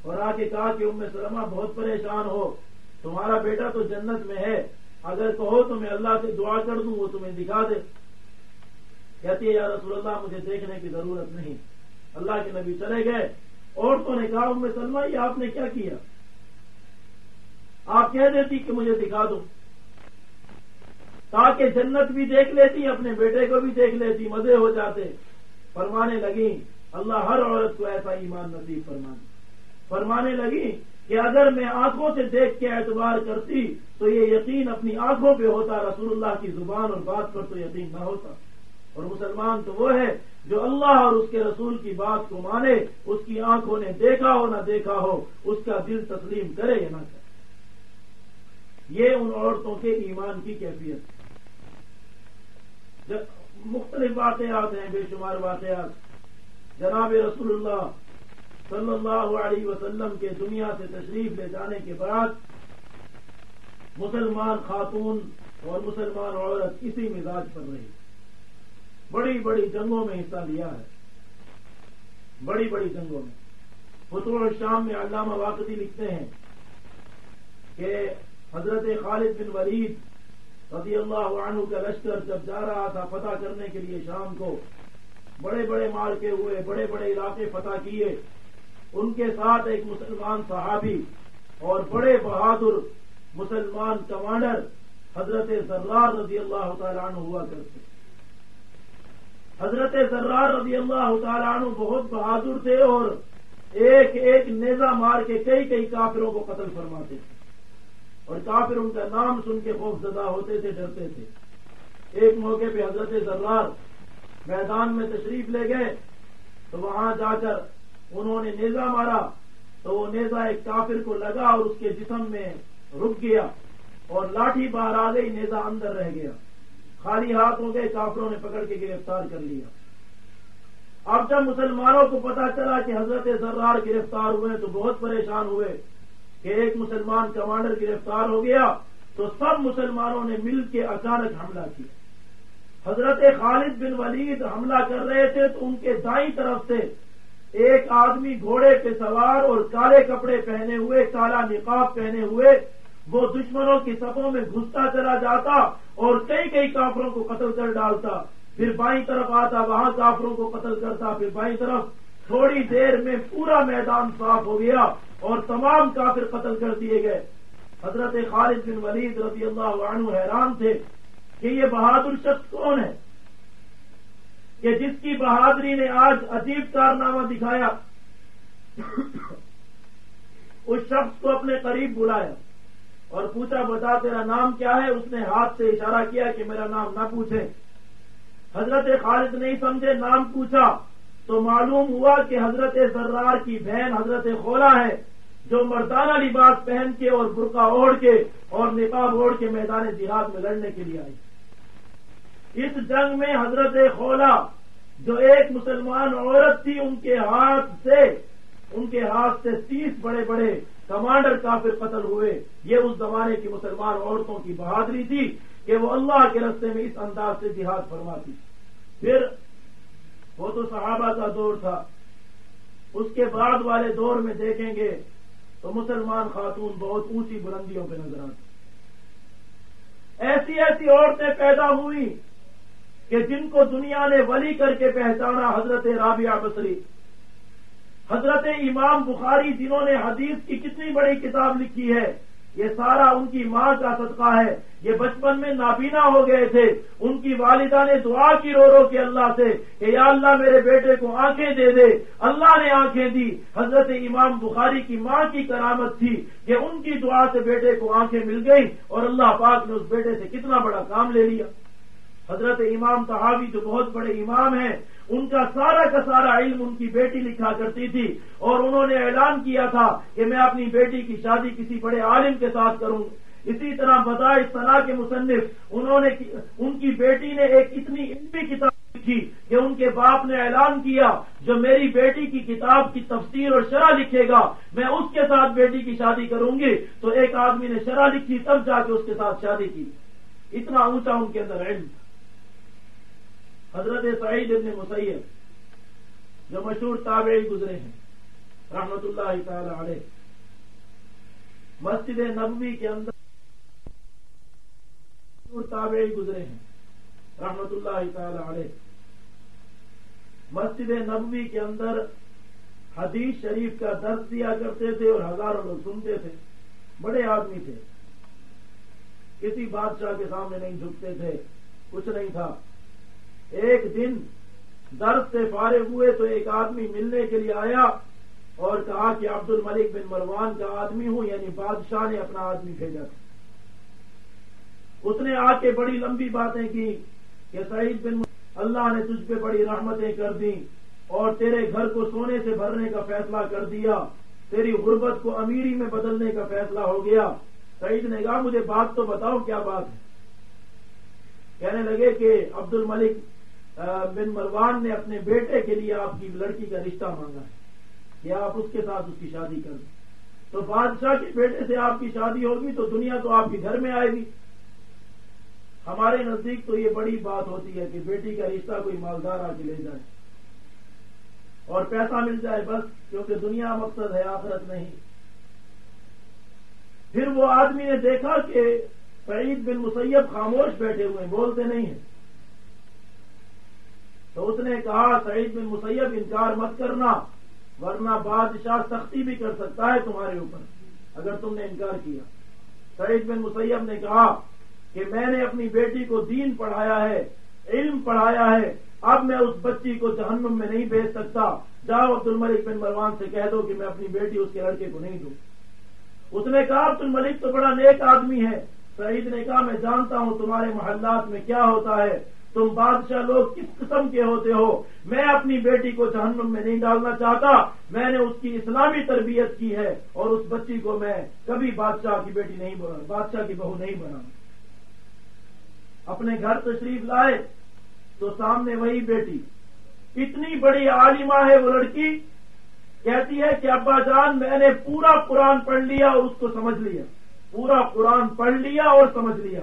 اور آ کے کہا کہ ام سلمہ بہت پریشان ہو۔ تمہارا بیٹا تو جنت میں ہے۔ اگر کہو تو میں اللہ سے دعا کر دوں، وہ تمہیں دکھا دے۔ کہتی ہے، یا رسول اللہ، مجھے دیکھنے کی ضرورت نہیں۔ اللہ کے نبی چلے گئے۔ عورتوں نے کہا، ام سلمہ، یہ آپ نے کیا کیا؟ آپ کہہ دیتی کہ مجھے دکھا دو۔ تاکہ جنت بھی دیکھ لیتی، اپنے بیٹے کو بھی دیکھ لیتی، مزے ہو جاتے۔ فرمانے لگی اللہ ہر عورت کو ایسا ایمان نصیب فرمانے۔ فرمانے لگی کہ اگر میں آنکھوں سے دیکھ کے اعتبار کرتی، تو یہ یقین اپنی آنکھوں پہ ہوتا، رسول اللہ کی زبان اور بات پر تو یقین نہ ہوتا۔ اور مسلمان تو وہ ہے جو اللہ اور اس کے رسول کی بات کو مانے، اس کی آنکھوں نے دیکھا ہو نہ دیکھا ہو، اس کا دل تسلیم کرے یا نہ کرے۔ یہ ان عورتوں کے ایمان کی کیفیت۔ ہے مختلف واقعات ہیں، بے شمار واقعات۔ جناب رسول اللہ صلی اللہ علیہ وسلم کے دنیا سے تشریف لے جانے کے بعد مسلمان خاتون اور مسلمان عورت اسی مزاج پر رہی۔ بڑی بڑی جنگوں میں حصہ لیا ہے۔ بڑی بڑی جنگوں میں۔ فتح شام میں علامہ واقعی لکھتے ہیں کہ حضرت خالد بن ولید رضی اللہ عنہ کا لشکر جب جا رہا تھا فتح کرنے کے لیے شام کو، بڑے بڑے مارکے ہوئے، بڑے بڑے علاقے فتح کیے۔ ان کے ساتھ ایک مسلمان صحابی اور بڑے بہادر مسلمان کمانڈر حضرت سرار رضی اللہ تعالیٰ عنہ ہوا کرتے۔ حضرت سرار رضی اللہ تعالیٰ عنہ بہت بہادر تھے اور ایک ایک نیزا مار کے کئی کئی کافروں کو قتل فرماتے۔ تھے اور کافر ان کا نام سن کے خوف زدہ ہوتے تھے، ڈرتے تھے۔ ایک موقع پہ حضرت سرار میدان میں تشریف لے گئے، تو وہاں جا کر انہوں نے نیزا مارا۔ تو وہ نیزا ایک کافر کو لگا اور اس کے جسم میں رک گیا اور لاٹھی باہر آ گئی نیزا اندر رہ گیا۔ خالی ہاتھ ہو گئے کافروں نے پکڑ کے گرفتار کر لیا۔ اب جب مسلمانوں کو پتا چلا کہ حضرت سرار گرفتار ہوئے تو بہت پریشان ہوئے۔ کہ ایک مسلمان کمانڈر گرفتار ہو گیا تو سب مسلمانوں نے مل کے اچانک حملہ کیا۔ حضرت خالد بن ولید حملہ کر رہے تھے تو ان کے دائیں طرف سے ایک آدمی گھوڑے پہ سوار اور کالے کپڑے پہنے ہوئے، کالا نقاب پہنے ہوئے، وہ دشمنوں کی سفوں میں گھستا چلا جاتا اور کئی کئی کافروں کو قتل کر ڈالتا۔ پھر بائیں طرف آتا، وہاں کافروں کو قتل کرتا، پھر بائیں طرف تھوڑی دیر میں پورا میدان صاف ہو گیا اور تمام کافر قتل کر دیے گئے۔ حضرت خالد بن ولید رضی اللہ عنہ حیران تھے کہ یہ بہادر شخص کون ہے۔ کہ جس کی بہادری نے آج عجیب کارنامہ دکھایا۔ اس شخص کو اپنے قریب بلایا اور پوچھا، بتا، تیرا نام کیا ہے؟ اس نے ہاتھ سے اشارہ کیا کہ میرا نام نہ پوچھے۔ حضرت خالد نہیں سمجھے، نام پوچھا۔ تو معلوم ہوا کہ حضرت سرار کی بہن حضرت خولا ہے، جو مردانہ لباس پہن کے اور برقع اوڑھ کے اور نقاب اوڑھ کے میدان جہاد میں لڑنے کے لیے آئی۔ اس جنگ میں حضرت خولا جو ایک مسلمان عورت تھی، ان کے ہاتھ سے، ان کے ہاتھ سے تیس بڑے بڑے کمانڈر کافر قتل ہوئے۔ یہ اس زمانے کی مسلمان عورتوں کی بہادری تھی کہ وہ اللہ کے رستے میں اس انداز سے جہاد فرماتی۔ پھر وہ تو صحابہ کا دور تھا۔ اس کے بعد والے دور میں دیکھیں گے تو مسلمان خاتون بہت اونچی بلندیوں پہ نظر آتی ایسی ایسی عورتیں پیدا ہوئی کہ جن کو دنیا نے ولی کر کے پہچانا حضرت رابعہ بصری۔ حضرت امام بخاری جنہوں نے حدیث کی کتنی بڑی کتاب لکھی ہے یہ سارا ان کی ماں کا صدقہ ہے۔ یہ بچپن میں نابینا ہو گئے تھے۔ ان کی والدہ نے دعا کی رو رو کے اللہ سے کہ یا اللہ میرے بیٹے کو آنکھیں دے دے۔ اللہ نے آنکھیں دی۔ حضرت امام بخاری کی ماں کی کرامت تھی کہ ان کی دعا سے بیٹے کو آنکھیں مل گئی اور اللہ پاک نے اس بیٹے سے کتنا بڑا کام لے لیا۔ حضرت امام تحاوی جو بہت بڑے امام ہیں ان کا سارا کا سارا علم ان کی بیٹی لکھا کرتی تھی اور انہوں نے اعلان کیا تھا کہ میں اپنی بیٹی کی شادی کسی بڑے عالم کے ساتھ کروں۔ اسی طرح بدائے صلاح کے مصنف انہوں نے ان کی بیٹی نے ایک اتنی علمی کتاب لکھی کہ ان کے باپ نے اعلان کیا، جو میری بیٹی کی کتاب کی تفسیر اور شرح لکھے گا، میں اس کے ساتھ بیٹی کی شادی کروں گی۔ تو ایک آدمی نے شرح لکھی، تب جا کے اس کے ساتھ شادی کی۔ اتنا اونچا ان کے اندر علم۔ حضرت سعید ابن مسیب جو مشہور تابعی گزرے ہیں، رحمت اللہ تعالی علیہ۔ مسجد نبوی کے اندر مشہور تابعی گزرے ہیں، رحمت اللہ تعالی علیہ۔ مسجد نبوی کے اندر حدیث شریف کا درد دیا کرتے تھے اور ہزاروں لوگ سنتے تھے۔ بڑے آدمی تھے۔ کسی بادشاہ کے سامنے نہیں جھکتے تھے، کچھ نہیں تھا۔ ایک دن درد سے فارغ ہوئے تو ایک آدمی ملنے کے لیے آیا اور کہا کہ عبد الملک بن مروان کا آدمی ہوں یعنی بادشاہ نے اپنا آدمی بھیجا تھا۔ اس نے آ کے بڑی لمبی باتیں کی کہ سعید بن اللہ نے تجھ پہ بڑی رحمتیں کر دی اور تیرے گھر کو سونے سے بھرنے کا فیصلہ کر دیا، تیری غربت کو امیری میں بدلنے کا فیصلہ ہو گیا۔ سعید نے کہا، مجھے بات تو بتاؤ، کیا بات ہے؟ کہنے لگے کہ عبد الملک بن مروان نے اپنے بیٹے کے لیے آپ کی لڑکی کا رشتہ مانگا ہے کہ آپ اس کے ساتھ اس کی شادی کر دیں۔ تو بادشاہ کے بیٹے سے آپ کی شادی ہوگی تو دنیا تو آپ کے گھر میں آئے گی۔ ہمارے نزدیک تو یہ بڑی بات ہوتی ہے کہ بیٹی کا رشتہ کوئی مالدار آ کے لے جائے اور پیسہ مل جائے بس، کیونکہ دنیا مقصد ہے، آخرت نہیں۔ پھر وہ آدمی نے دیکھا کہ سعید بن مسیب خاموش بیٹھے ہوئے بولتے نہیں ہیں۔ تو اس نے کہا، سعید بن مسیب انکار مت کرنا، ورنہ بادشاہ سختی بھی کر سکتا ہے تمہارے اوپر، اگر تم نے انکار کیا۔ سعید بن مسیب نے کہا کہ میں نے اپنی بیٹی کو دین پڑھایا ہے، علم پڑھایا ہے، اب میں اس بچی کو جہنم میں نہیں بھیج سکتا۔ جاؤ عبد الملک بن مروان سے کہہ دو کہ میں اپنی بیٹی اس کے لڑکے کو نہیں دوں۔ اس نے کہا، عبد الملک تو بڑا نیک آدمی ہے۔ سعید نے کہا، میں جانتا ہوں تمہارے محلات میں کیا ہوتا ہے۔ تم بادشاہ لوگ کس قسم کے ہوتے ہو؟ میں اپنی بیٹی کو جہنم میں نہیں ڈالنا چاہتا۔ میں نے اس کی اسلامی تربیت کی ہے اور اس بچی کو میں کبھی بادشاہ کی بیٹی نہیں بنا بادشاہ کی بہو نہیں بنا۔ اپنے گھر تشریف لائے تو سامنے وہی بیٹی۔ اتنی بڑی عالمہ ہے وہ لڑکی۔ کہتی ہے کہ ابا جان، میں نے پورا قرآن پڑھ لیا اور اس کو سمجھ لیا۔ پورا قرآن پڑھ لیا اور سمجھ لیا۔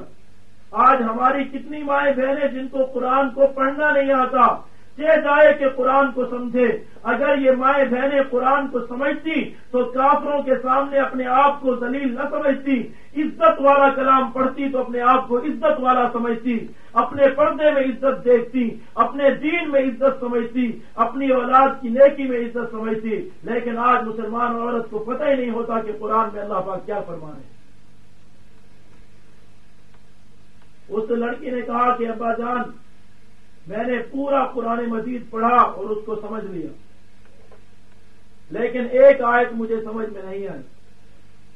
آج ہماری کتنی مائیں بہنیں جن کو قرآن کو پڑھنا نہیں آتا چہ جائے کہ قرآن کو سمجھے۔ اگر یہ مائیں بہنیں قرآن کو سمجھتی، تو کافروں کے سامنے اپنے آپ کو دلیل نہ سمجھتی۔ عزت والا کلام پڑھتی تو اپنے آپ کو عزت والا سمجھتی۔ اپنے پردے میں عزت دیکھتی، اپنے دین میں عزت سمجھتی، اپنی اولاد کی نیکی میں عزت سمجھتی۔ لیکن آج مسلمان عورت کو پتہ ہی نہیں ہوتا کہ قرآن میں اللہ پاک کیا فرما رہے اس لڑکی نے کہا کہ ابا جان، میں نے پورا قرآن مجید پڑھا اور اس کو سمجھ لیا۔ لیکن ایک آیت مجھے سمجھ میں نہیں آئی۔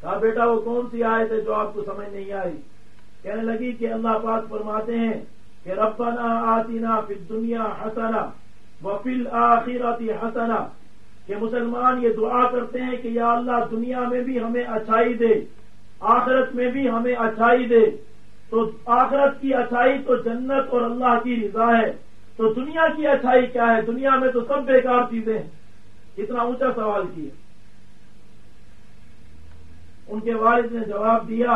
کہا، بیٹا، وہ کون سی آیت ہے جو آپ کو سمجھ نہیں آئی؟ کہنے لگی کہ اللہ پاک فرماتے ہیں کہ ربنا آتینا فی دنیا حسنا وفل آخرتی حسنا۔ کہ مسلمان یہ دعا کرتے ہیں کہ یا اللہ دنیا میں بھی ہمیں اچھائی دے، آخرت میں بھی ہمیں اچھائی دے۔ تو آخرت کی اچھائی تو جنت اور اللہ کی رضا ہے۔ تو دنیا کی اچھائی کیا ہے؟ دنیا میں تو سب بیکار چیزیں ہیں۔ اتنا اونچا سوال کیا ان کے والد نے جواب دیا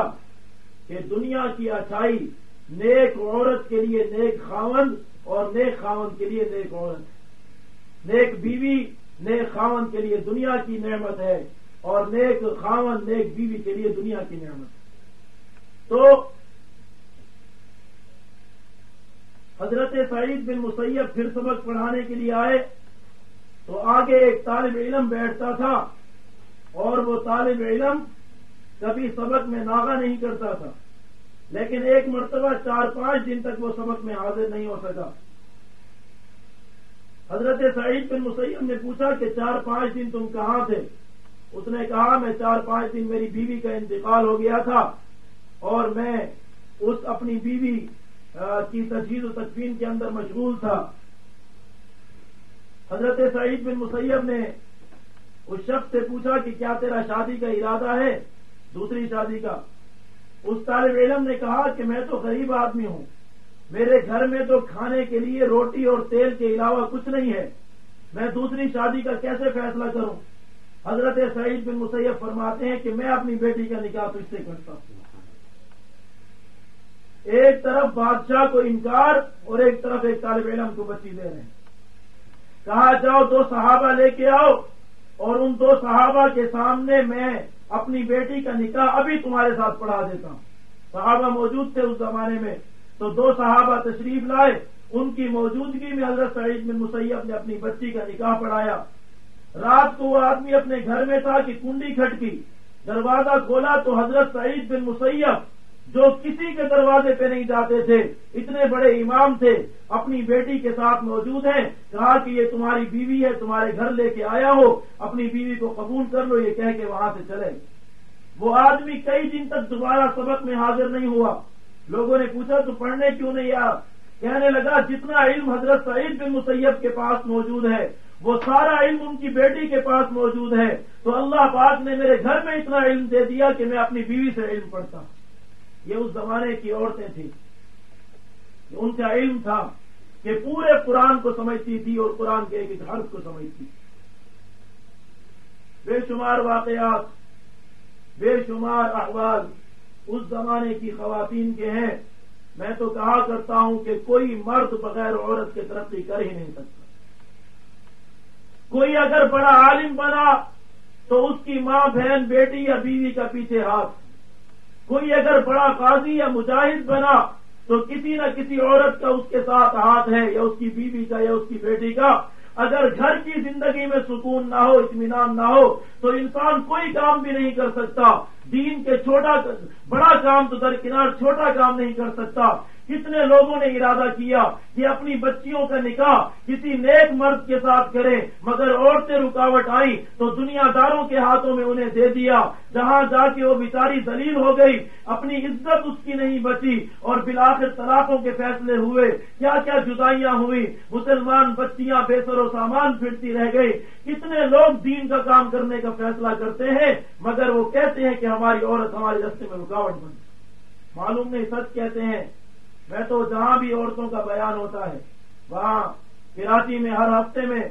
کہ دنیا کی اچھائی نیک عورت کے لیے نیک خاون اور نیک خاون کے لیے نیک عورت نیک بیوی، نیک خاون کے لیے دنیا کی نعمت ہے اور نیک خاون نیک بیوی کے لیے دنیا کی نعمت تو حضرت سعید بن مسیب پھر سبق پڑھانے کے لیے آئے تو آگے ایک طالب علم بیٹھتا تھا اور وہ طالب علم کبھی سبق میں ناغا نہیں کرتا تھا، لیکن ایک مرتبہ چار پانچ دن تک وہ سبق میں حاضر نہیں ہو سکا۔ حضرت سعید بن مسیب نے پوچھا کہ چار پانچ دن تم کہاں تھے؟ اس نے کہا، میں چار پانچ دن میری بیوی کا انتقال ہو گیا تھا اور میں اس اپنی بیوی کی تجہیز و تکفین کے اندر مشغول تھا۔ حضرت سعید بن مسیب نے اس شخص سے پوچھا کہ کیا تیرا شادی کا ارادہ ہے؟ دوسری شادی کا۔ اس طالب علم نے کہا کہ میں تو غریب آدمی ہوں۔ میرے گھر میں تو کھانے کے لیے روٹی اور تیل کے علاوہ کچھ نہیں ہے۔ میں دوسری شادی کا کیسے فیصلہ کروں؟ حضرت سعید بن مسیب فرماتے ہیں کہ میں اپنی بیٹی کا نکاح تجھ سے کرتا ہوں۔ ایک طرف بادشاہ کو انکار اور ایک طرف ایک طالب علم کو بچی دے رہے ہیں کہا جاؤ دو صحابہ لے کے آؤ اور ان دو صحابہ کے سامنے میں اپنی بیٹی کا نکاح ابھی تمہارے ساتھ پڑھا دیتا ہوں۔ صحابہ موجود تھے اس زمانے میں۔ تو دو صحابہ تشریف لائے۔ ان کی موجودگی میں حضرت سعید بن مسیب نے اپنی بچی کا نکاح پڑھایا۔ رات کو وہ آدمی اپنے گھر میں تھا کہ کنڈی کھٹکی۔ دروازہ کھولا تو حضرت سعید بن مسیب جو کسی کے دروازے پہ نہیں جاتے تھے، اتنے بڑے امام تھے، اپنی بیٹی کے ساتھ موجود ہیں، کہا کہ یہ تمہاری بیوی ہے، تمہارے گھر لے کے آیا ہو، اپنی بیوی کو قبول کر لو، یہ کہہ کے وہاں سے چلے وہ آدمی کئی دن تک دوبارہ سبق میں حاضر نہیں ہوا۔ لوگوں نے پوچھا، تو پڑھنے کیوں نہیں آیا؟ کہنے لگا، جتنا علم حضرت سعید بن مسیب کے پاس موجود ہے، وہ سارا علم ان کی بیٹی کے پاس موجود ہے۔ تو اللہ پاک نے میرے گھر میں اتنا علم دے دیا کہ میں اپنی بیوی سے علم پڑھتا ہوں۔ یہ اس زمانے کی عورتیں تھیں ان کا علم تھا کہ پورے قرآن کو سمجھتی تھی اور قرآن کے ایک ایک حرف کو سمجھتی بے شمار واقعات، بے شمار احوال اس زمانے کی خواتین کے ہیں۔ میں تو کہا کرتا ہوں کہ کوئی مرد بغیر عورت کے ترقی کر ہی نہیں سکتا۔ کوئی اگر بڑا عالم بنا تو اس کی ماں، بہن، بیٹی یا بیوی کا پیچھے ہاتھ۔ کوئی اگر بڑا قاضی یا مجاہد بنا تو کسی نہ کسی عورت کا اس کے ساتھ ہاتھ ہے، یا اس کی بیوی کا یا اس کی بیٹی کا۔ اگر گھر کی زندگی میں سکون نہ ہو، اطمینان نہ ہو، تو انسان کوئی کام بھی نہیں کر سکتا۔ دین کے چھوٹا، بڑا کام تو درکنار چھوٹا کام نہیں کر سکتا۔ کتنے لوگوں نے ارادہ کیا کہ اپنی بچیوں کا نکاح کسی نیک مرد کے ساتھ کریں مگر عورتیں رکاوٹ آئی تو دنیا داروں کے ہاتھوں میں انہیں دے دیا۔ جہاں جا کے وہ بیچاری دلیل ہو گئی، اپنی عزت اس کی نہیں بچی اور بلاخر طلاقوں کے فیصلے ہوئے۔ کیا کیا جدائیاں ہوئی مسلمان بچیاں بے سر و سامان پھرتی رہ گئی کتنے لوگ دین کا کام کرنے کا فیصلہ کرتے ہیں، مگر وہ کہتے ہیں کہ ہماری عورت ہمارے رستے میں رکاوٹ بن معلوم نہیں، سچ کہتے ہیں۔ میں تو جہاں بھی عورتوں کا بیان ہوتا ہے، وہاں کراچی میں ہر ہفتے میں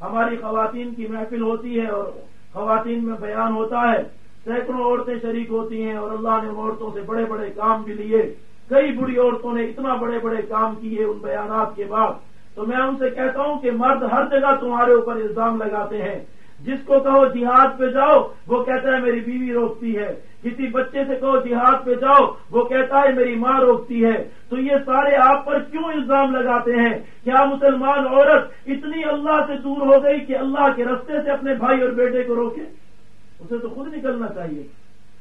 ہماری خواتین کی محفل ہوتی ہے اور خواتین میں بیان ہوتا ہے۔ سینکڑوں عورتیں شریک ہوتی ہیں اور اللہ نے عورتوں سے بڑے بڑے کام بھی لیے۔ کئی بڑی عورتوں نے اتنا بڑے بڑے کام کیے ان بیانات کے بعد۔ تو میں ان سے کہتا ہوں کہ مرد ہر جگہ تمہارے اوپر الزام لگاتے ہیں۔ جس کو کہو جہاد پہ جاؤ، وہ کہتا ہے میری بیوی روکتی ہے۔ کسی بچے سے کہو جہاد پہ جاؤ، وہ کہتا ہے میری ماں روکتی ہے۔ تو یہ سارے آپ پر کیوں الزام لگاتے ہیں؟ کیا مسلمان عورت اتنی اللہ سے دور ہو گئی کہ اللہ کے رستے سے اپنے بھائی اور بیٹے کو روکے؟ اسے تو خود نکلنا چاہیے۔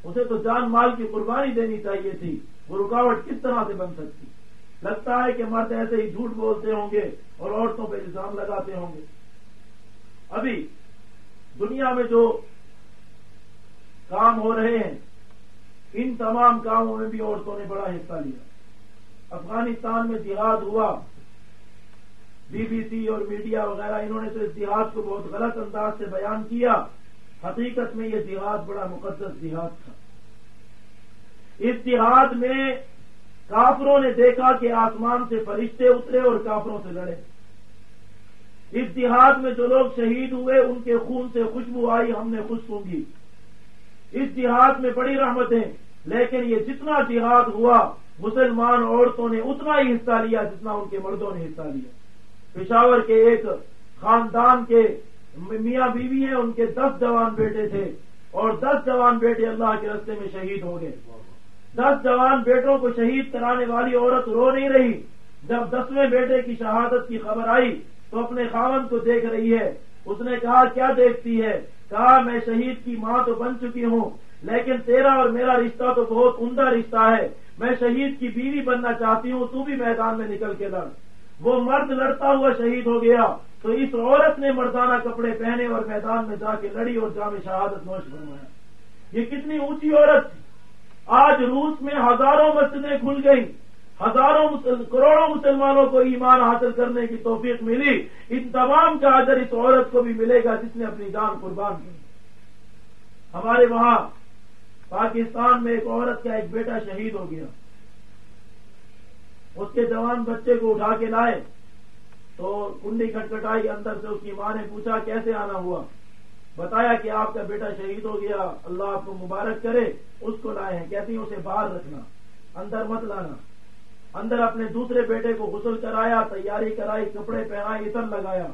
اسے تو جان مال کی قربانی دینی چاہیے تھی۔ وہ رکاوٹ کس طرح سے بن سکتی؟ لگتا ہے کہ مرد ایسے ہی جھوٹ بولتے ہوں گے اور عورتوں پہ الزام لگاتے ہوں گے۔ ابھی دنیا میں جو کام ہو رہے ہیں، ان تمام کاموں میں بھی عورتوں نے بڑا حصہ لیا۔ افغانستان میں جہاد ہوا۔ بی بی سی اور میڈیا وغیرہ، انہوں نے تو اس جہاد کو بہت غلط انداز سے بیان کیا۔ حقیقت میں یہ جہاد بڑا مقدس جہاد تھا۔ اس جہاد میں کافروں نے دیکھا کہ آسمان سے فرشتے اترے اور کافروں سے لڑے۔ اس جہاد میں جو لوگ شہید ہوئے، ان کے خون سے خوشبو آئی، ہم نے خوش اس جہاد میں بڑی رحمتیں لیکن یہ جتنا جہاد ہوا، مسلمان عورتوں نے اتنا ہی حصہ لیا جتنا ان کے مردوں نے حصہ لیا۔ پشاور کے ایک خاندان کے میاں بیوی ہیں، ان کے دس جوان بیٹے تھے۔ اور دس جوان بیٹے اللہ کے رستے میں شہید ہو گئے۔ دس جوان بیٹوں کو شہید کرانے والی عورت رو نہیں رہی۔ جب دسویں بیٹے کی شہادت کی خبر آئی تو اپنے خاون کو دیکھ رہی ہے۔ اس نے کہا، کیا دیکھتی ہے؟ کہا، میں شہید کی ماں تو بن چکی ہوں، لیکن تیرا اور میرا رشتہ تو بہت عمدہ رشتہ ہے۔ میں شہید کی بیوی بننا چاہتی ہوں، تو بھی میدان میں نکل کے لڑ۔ وہ مرد لڑتا ہوا شہید ہو گیا۔ تو اس عورت نے مردانہ کپڑے پہنے اور میدان میں جا کے لڑی اور جامع شہادت نوش بنوایا یہ کتنی اونچی عورت تھی۔ آج روس میں ہزاروں مسجدیں کھل گئی ہزاروں کروڑوں مسلمانوں کو ایمان حاصل کرنے کی توفیق ملی ان تمام کا اجر اس عورت کو بھی ملے گا جس نے اپنی جان قربان کی۔ ہمارے وہاں پاکستان میں ایک عورت کا ایک بیٹا شہید ہو گیا۔ اس کے جوان بچے کو اٹھا کے لائے تو کنڈی کٹکھٹائی اندر سے اس کی ماں نے پوچھا، کیسے آنا ہوا؟ بتایا کہ آپ کا بیٹا شہید ہو گیا، اللہ آپ کو مبارک کرے، اس کو لائے ہیں۔ کہتی اسے باہر رکھنا، اندر مت لانا۔ اندر اپنے دوسرے بیٹے کو غسل کرایا، تیاری کرائی، کپڑے پہنائے اتن لگایا۔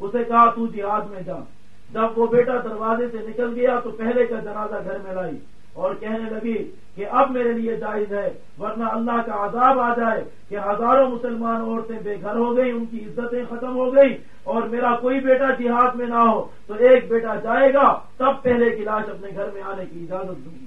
اسے کہا، تو جہاد میں جا۔ جب وہ بیٹا دروازے سے نکل گیا تو پہلے کا جنازہ گھر میں لائی اور کہنے لگی کہ اب میرے لیے جائز ہے، ورنہ اللہ کا عذاب آ جائے کہ ہزاروں مسلمان عورتیں بے گھر ہو گئی ان کی عزتیں ختم ہو گئی اور میرا کوئی بیٹا جہاد میں نہ ہو۔ تو ایک بیٹا جائے گا، تب پہلے کی لاش اپنے گھر میں آنے کی اجازت دوں گی۔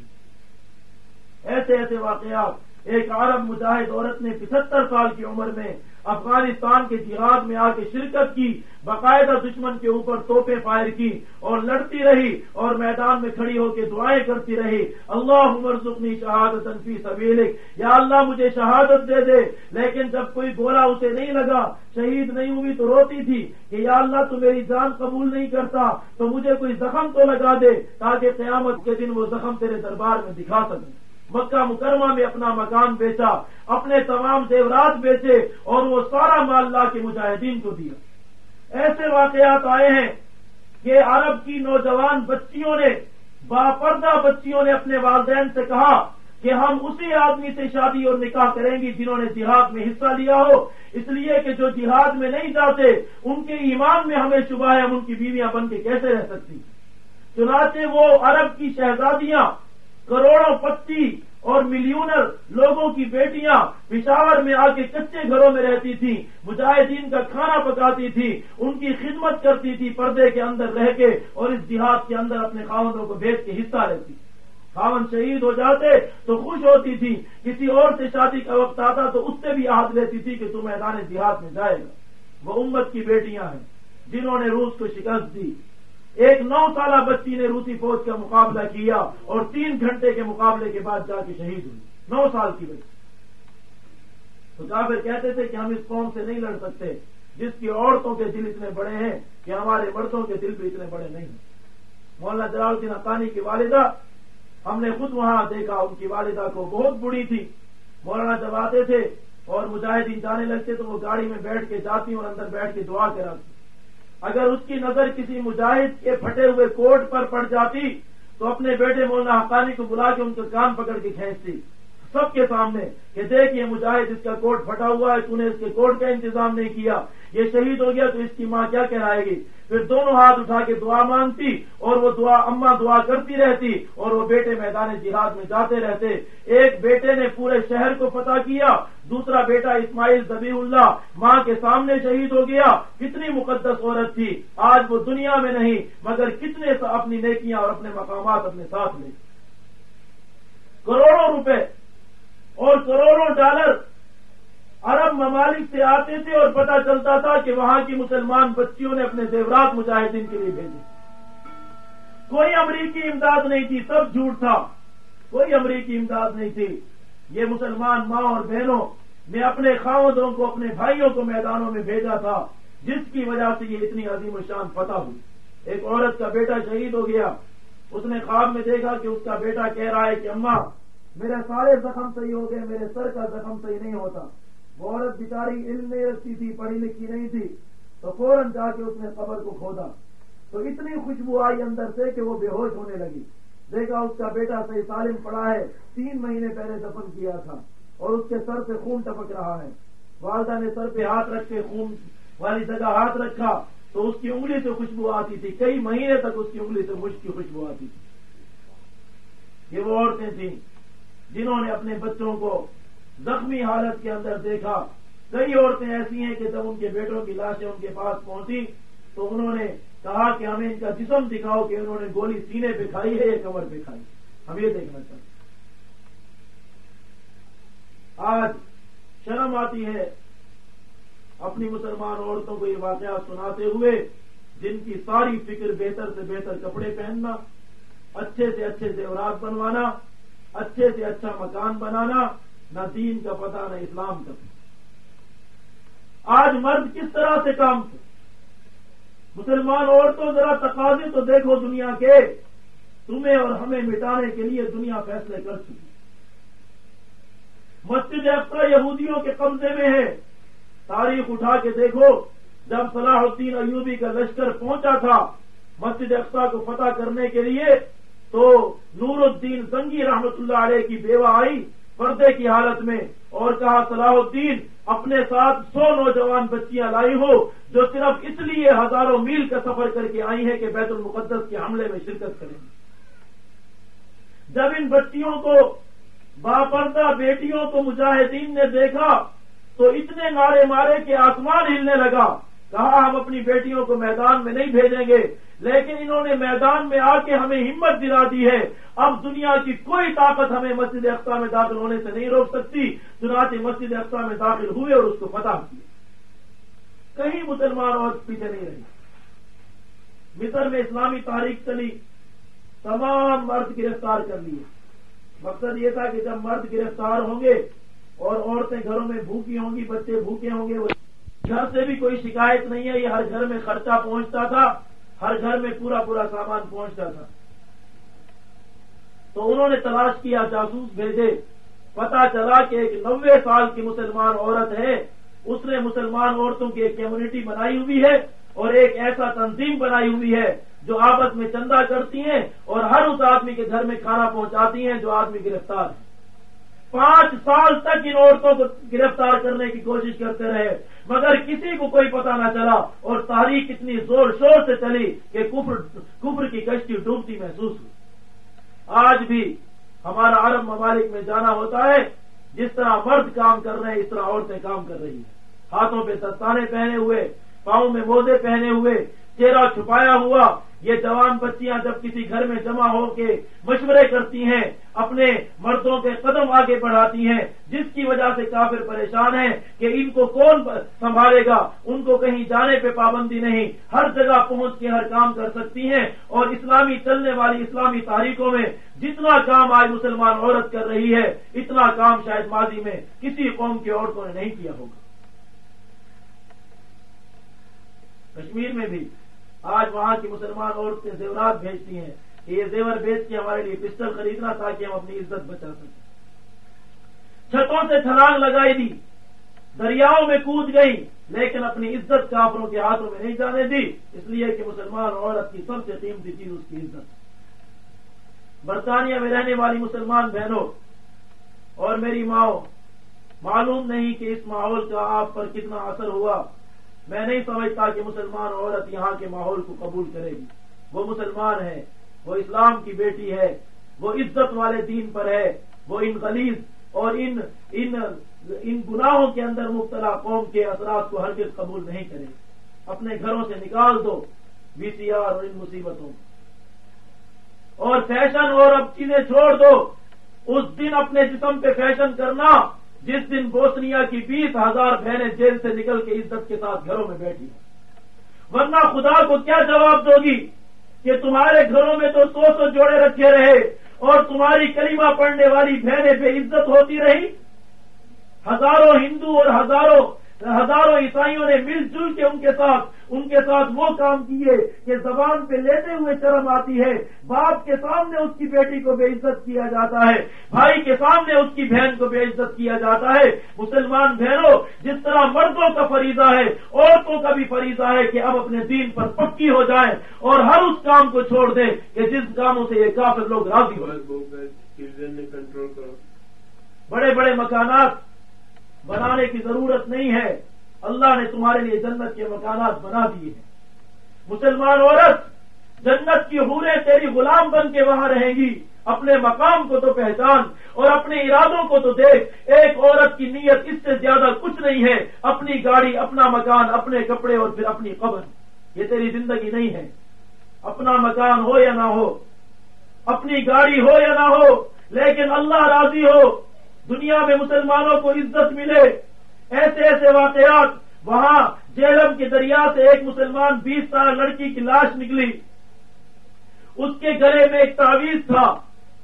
ایسے ایسے واقعات ایک عرب مجاہد عورت نے پچہتر سال کی عمر میں افغانستان کے جہاد میں آ کے شرکت کی، باقاعدہ دشمن کے اوپر توپے فائر کی اور لڑتی رہی اور میدان میں کھڑی ہو کے دعائیں کرتی رہی۔ اللہ عمر زخنی شہادت انفی سبیلک۔ یا اللہ مجھے شہادت دے دے، لیکن جب کوئی گولا اسے نہیں لگا، شہید نہیں ہوئی تو روتی تھی کہ یا اللہ تو میری جان قبول نہیں کرتا، تو مجھے کوئی زخم تو لگا دے تاکہ قیامت کے دن وہ زخم تیرے دربار میں دکھا سکے۔ مکہ مکرمہ میں اپنا مکان بیچا، اپنے تمام زیورات بیچے اور وہ سارا مال لا کے مجاہدین کو دیا۔ ایسے واقعات آئے ہیں کہ عرب کی نوجوان بچیوں نے، باپردہ بچیوں نے اپنے والدین سے کہا کہ ہم اسی آدمی سے شادی اور نکاح کریں گی جنہوں نے جہاد میں حصہ لیا ہو۔ اس لیے کہ جو جہاد میں نہیں جاتے، ان کے ایمان میں ہمیں شبہ ہے ہم ان کی بیویاں بن کے کیسے رہ سکتی۔ چنانچہ وہ عرب کی شہزادیاں کروڑوں پتی اور ملینر لوگوں کی بیٹیاں پشاور میں آ کے کچے گھروں میں رہتی تھی مجاہدین کا کھانا پکاتی تھی ان کی خدمت کرتی تھی پردے کے اندر رہ کے اور اس دیہات کے اندر اپنے خاونوں کو بھیج کے حصہ لیتی۔ خاون شہید ہو جاتے تو خوش ہوتی تھی کسی اور سے شادی کا وقت آتا تو اس سے بھی آہد لیتی تھی کہ تم میدان دیہات میں جائے گا۔ وہ امت کی بیٹیاں ہیں جنہوں نے روس کو شکست دی۔ ایک نو سالہ بچی نے روسی فوج کا مقابلہ کیا اور تین گھنٹے کے مقابلے کے بعد جا کے شہید ہوئی۔ نو سال کی بچی۔ تو کافر کہتے تھے کہ ہم اس قوم سے نہیں لڑ سکتے، جس کی عورتوں کے دل اتنے بڑے ہیں کہ ہمارے مردوں کے دل بھی اتنے بڑے نہیں ہیں۔ مولانا جلال الدین افغانی کی والدہ، ہم نے خود وہاں دیکھا، ان کی والدہ کو بہت بڑی تھی۔ مولانا جب آتے تھے اور مجاہدین جانے لگتے تو وہ گاڑی میں بیٹھ کے جاتی اور اندر بیٹھ کے دعا کراتی اگر اس کی نظر کسی مجاہد کے پھٹے ہوئے کوٹ پر پڑ جاتی تو اپنے بیٹے مولانا حقانی کو بلا کے ان کا کان پکڑ کے کھینچتی۔ سب کے سامنے کہ دیکھ یہ مجاہد اس کا کوٹ پھٹا ہوا ہے، تو نے اس کے کوٹ کا انتظام نہیں کیا۔ یہ شہید ہو گیا تو اس کی ماں کیا کہلائے گی؟ پھر دونوں ہاتھ اٹھا کے دعا مانگتی اور وہ دعا اما دعا کرتی رہتی اور وہ بیٹے میدان جہاد میں جاتے رہتے۔ ایک بیٹے نے پورے شہر کو فتح کیا، دوسرا بیٹا اسماعیل زبی اللہ ماں کے سامنے شہید ہو گیا۔ کتنی مقدس عورت تھی۔ آج وہ دنیا میں نہیں، مگر کتنے اپنی نیکیاں اور اپنے مقامات اپنے ساتھ لے۔ کروڑوں روپے اور کروڑوں ڈالر عرب ممالک سے آتے تھے اور پتہ چلتا تھا کہ وہاں کی مسلمان بچیوں نے اپنے زیورات مجاہدین کے لیے بھیجے۔ کوئی امریکی امداد نہیں تھی، سب جھوٹ تھا۔ کوئی امریکی امداد نہیں تھی۔ یہ مسلمان ماں اور بہنوں نے اپنے خاندوں کو، اپنے بھائیوں کو میدانوں میں بھیجا تھا، جس کی وجہ سے یہ اتنی عظیم و شان فتح ہوئی۔ ایک عورت کا بیٹا شہید ہو گیا۔ اس نے خواب میں دیکھا کہ اس کا بیٹا کہہ رہا ہے کہ اماں، میرے سارے زخم صحیح ہو گئے، میرے سر کا زخم صحیح نہیں ہوتا۔ وہ عورت بیچاری علم نہیں رکھتی تھی، پڑھی لکھی نہیں تھی، تو فوراً جا کے اس نے قبر کو کھودا۔ تو اتنی خوشبو آئی اندر سے کہ وہ بے ہوش ہونے لگی۔ دیکھا اس کا بیٹا صحیح سالم پڑا ہے، تین مہینے پہلے دفن کیا تھا اور اس کے سر سے خون ٹپک رہا ہے۔ والدہ نے سر پہ ہاتھ رکھ کے خون والی جگہ ہاتھ رکھا تو اس کی انگلی سے خوشبو آتی تھی۔ کئی مہینے تک اس کی انگلی سے مشک کی خوشبو آتی تھی۔ یہ وہ عورتیں تھیں جنہوں نے اپنے بچوں کو زخمی حالت کے اندر دیکھا۔ کئی عورتیں ایسی ہیں کہ جب ان کے بیٹوں کی لاشیں ان کے پاس پہنچی تو انہوں نے کہا کہ ہمیں ان کا جسم دکھاؤ کہ انہوں نے گولی سینے پہ کھائی ہے یا کمر پہ کھائی ہم یہ دیکھنا چاہتے آج شرم آتی ہے اپنی مسلمان عورتوں کو یہ واقعات سناتے ہوئے، جن کی ساری فکر بہتر سے بہتر کپڑے پہننا، اچھے سے اچھے زیورات بنوانا، اچھے سے اچھا مکان بنانا نہ دین کا پتہ، نہ اسلام کا پتہ۔ آج مرد کس طرح سے کام کرے؟ مسلمان عورتوں، ذرا تقاضے تو دیکھو دنیا کے۔ تمہیں اور ہمیں مٹانے کے لیے دنیا فیصلے کر چکی۔ مسجد افطرا یہودیوں کے قبضے میں ہے۔ تاریخ اٹھا کے دیکھو، جب صلاح الدین ایوبی کا لشکر پہنچا تھا مسجد اقسا کو فتح کرنے کے لیے، تو نور الدین زنگی رحمت اللہ علیہ کی بیوہ آئی۔ پردے کی حالت میں اور کہا، صلاح الدین، اپنے ساتھ سو نوجوان بچیاں لائی ہو جو صرف اس لیے ہزاروں میل کا سفر کر کے آئی ہیں کہ بیت المقدس کے حملے میں شرکت کریں۔ جب ان بچیوں کو باپردہ بیٹیوں کو مجاہدین نے دیکھا تو اتنے نعرے مارے کہ آسمان ہلنے لگا۔ کہا، ہم اپنی بیٹیوں کو میدان میں نہیں بھیجیں گے، لیکن انہوں نے میدان میں آ کے ہمیں ہمت دلا دی ہے۔ اب دنیا کی کوئی طاقت ہمیں مسجد اقسا میں داخل ہونے سے نہیں روک سکتی۔ چنانچہ مسجد اقسا میں داخل ہوئے اور اس کو فتح کیے۔ کہیں مسلمان اور پیچھے نہیں رہی مصر میں اسلامی تاریخ چلی۔ تمام مرد گرفتار کر لیے۔ مقصد یہ تھا کہ جب مرد گرفتار ہوں گے اور عورتیں گھروں میں بھوکی ہوں گی، بچے بھوکے ہوں گے گھر سے بھی کوئی شکایت نہیں ہے، یہ ہر گھر میں خرچہ پہنچتا تھا، ہر گھر میں پورا پورا سامان پہنچتا تھا۔ تو انہوں نے تلاش کیا، جاسوس بھیجے۔ پتا چلا کہ ایک نوے سال کی مسلمان عورت ہے۔ اس نے مسلمان عورتوں کی ایک کمیونٹی بنائی ہوئی ہے اور ایک ایسا تنظیم بنائی ہوئی ہے جو آپس میں چندہ کرتی ہیں اور ہر اس آدمی کے گھر میں کھانا پہنچاتی ہیں جو آدمی گرفتار ہے۔ پانچ سال تک ان عورتوں کو گرفتار کرنے کی کوشش کرتے رہے۔ مگر کسی کو کوئی پتہ نہ چلا اور تاریخ اتنی زور شور سے چلی کہ کفر کفر کی کشتی ڈوبتی محسوس ہوئی۔ آج بھی ہمارا عرب ممالک میں جانا ہوتا ہے، جس طرح مرد کام کر رہے ہیں، اس طرح عورتیں کام کر رہی ہیں۔ ہاتھوں پہ دستانے پہنے ہوئے، پاؤں میں موزے پہنے ہوئے، چہرہ چھپایا ہوا یہ جوان بچیاں جب کسی گھر میں جمع ہو کے مشورے کرتی ہیں، اپنے مردوں کے قدم آگے بڑھاتی ہیں، جس کی وجہ سے کافر پریشان ہیں کہ ان کو کون سنبھالے گا؟ ان کو کہیں جانے پہ پابندی نہیں۔ ہر جگہ پہنچ کے ہر کام کر سکتی ہیں اور اسلامی چلنے والی اسلامی تاریخوں میں جتنا کام آج مسلمان عورت کر رہی ہے، اتنا کام شاید ماضی میں کسی قوم کی عورتوں نے نہیں کیا ہوگا۔ کشمیر میں بھی آج وہاں کی مسلمان عورتیں زیورات بھیجتی ہیں کہ یہ زیور بیچ کے ہمارے لیے پسٹل خریدنا تاکہ ہم اپنی عزت بچا سکیں۔ چھتوں سے چھلانگ لگائی دی، دریاؤں میں کود گئی لیکن اپنی عزت کافروں کے ہاتھوں میں نہیں جانے دی۔ اس لیے کہ مسلمان عورت کی سب سے قیمتی چیز اس کی عزت۔ برطانیہ میں رہنے والی مسلمان بہنوں، اور میری ماؤ معلوم نہیں کہ اس ماحول کا آپ پر کتنا اثر ہوا۔ میں نہیں سمجھتا کہ مسلمان عورت یہاں کے ماحول کو قبول کرے گی۔ وہ مسلمان ہے، وہ اسلام کی بیٹی ہے، وہ عزت والے دین پر ہے، وہ ان غلیظ اور ان ان ان گناہوں کے اندر مبتلا قوم کے اثرات کو ہرگز قبول نہیں کرے۔ اپنے گھروں سے نکال دو وی سی آر اور ان مصیبتوں اور فیشن اور اب چیزیں چھوڑ دو۔ اس دن اپنے جسم پہ فیشن کرنا جس دن بوسنیا کی بیس ہزار بہنیں جیل سے نکل کے عزت کے ساتھ گھروں میں بیٹھی ورنہ خدا کو کیا جواب دو گی کہ تمہارے گھروں میں تو سو سو جوڑے رکھے رہے اور تمہاری کلمہ پڑھنے والی بہنیں بے عزت ہوتی رہی؟ ہزاروں ہندو اور ہزاروں ہزاروں عیسائیوں نے مل جل کے ان کے ساتھ ان کے ساتھ وہ کام کیے کہ زبان پہ لیتے ہوئے شرم آتی ہے۔ باپ کے سامنے اس کی بیٹی کو بے عزت کیا جاتا ہے۔ بھائی کے سامنے اس کی بہن کو بے عزت کیا جاتا ہے۔ مسلمان بہنوں جس طرح مردوں کا فریضہ ہے عورتوں کا بھی فریضہ ہے کہ اب اپنے دین پر پکی ہو جائیں اور ہر اس کام کو چھوڑ دیں کہ جس کاموں سے یہ کافر لوگ راضی ہو کنٹرول کرو۔ بڑے بڑے مکانات بنانے کی ضرورت نہیں ہے۔ اللہ نے تمہارے لیے جنت کے مکانات بنا دیے ہیں۔ مسلمان عورت، جنت کی حوریں تیری غلام بن کے وہاں رہیں گی۔ اپنے مقام کو تو پہچان اور اپنے ارادوں کو تو دیکھ۔ ایک عورت کی نیت اس سے زیادہ کچھ نہیں ہے۔ اپنی گاڑی، اپنا مکان، اپنے کپڑے اور پھر اپنی قبر۔ یہ تیری زندگی نہیں ہے۔ اپنا مکان ہو یا نہ ہو، اپنی گاڑی ہو یا نہ ہو، لیکن اللہ راضی ہو۔ دنیا میں مسلمانوں کو عزت ملے۔ ایسے ایسے واقعات۔ وہاں جیلم کے دریا سے ایک مسلمان بیس سال لڑکی کی لاش نکلی۔ اس کے گلے میں ایک تعویذ تھا۔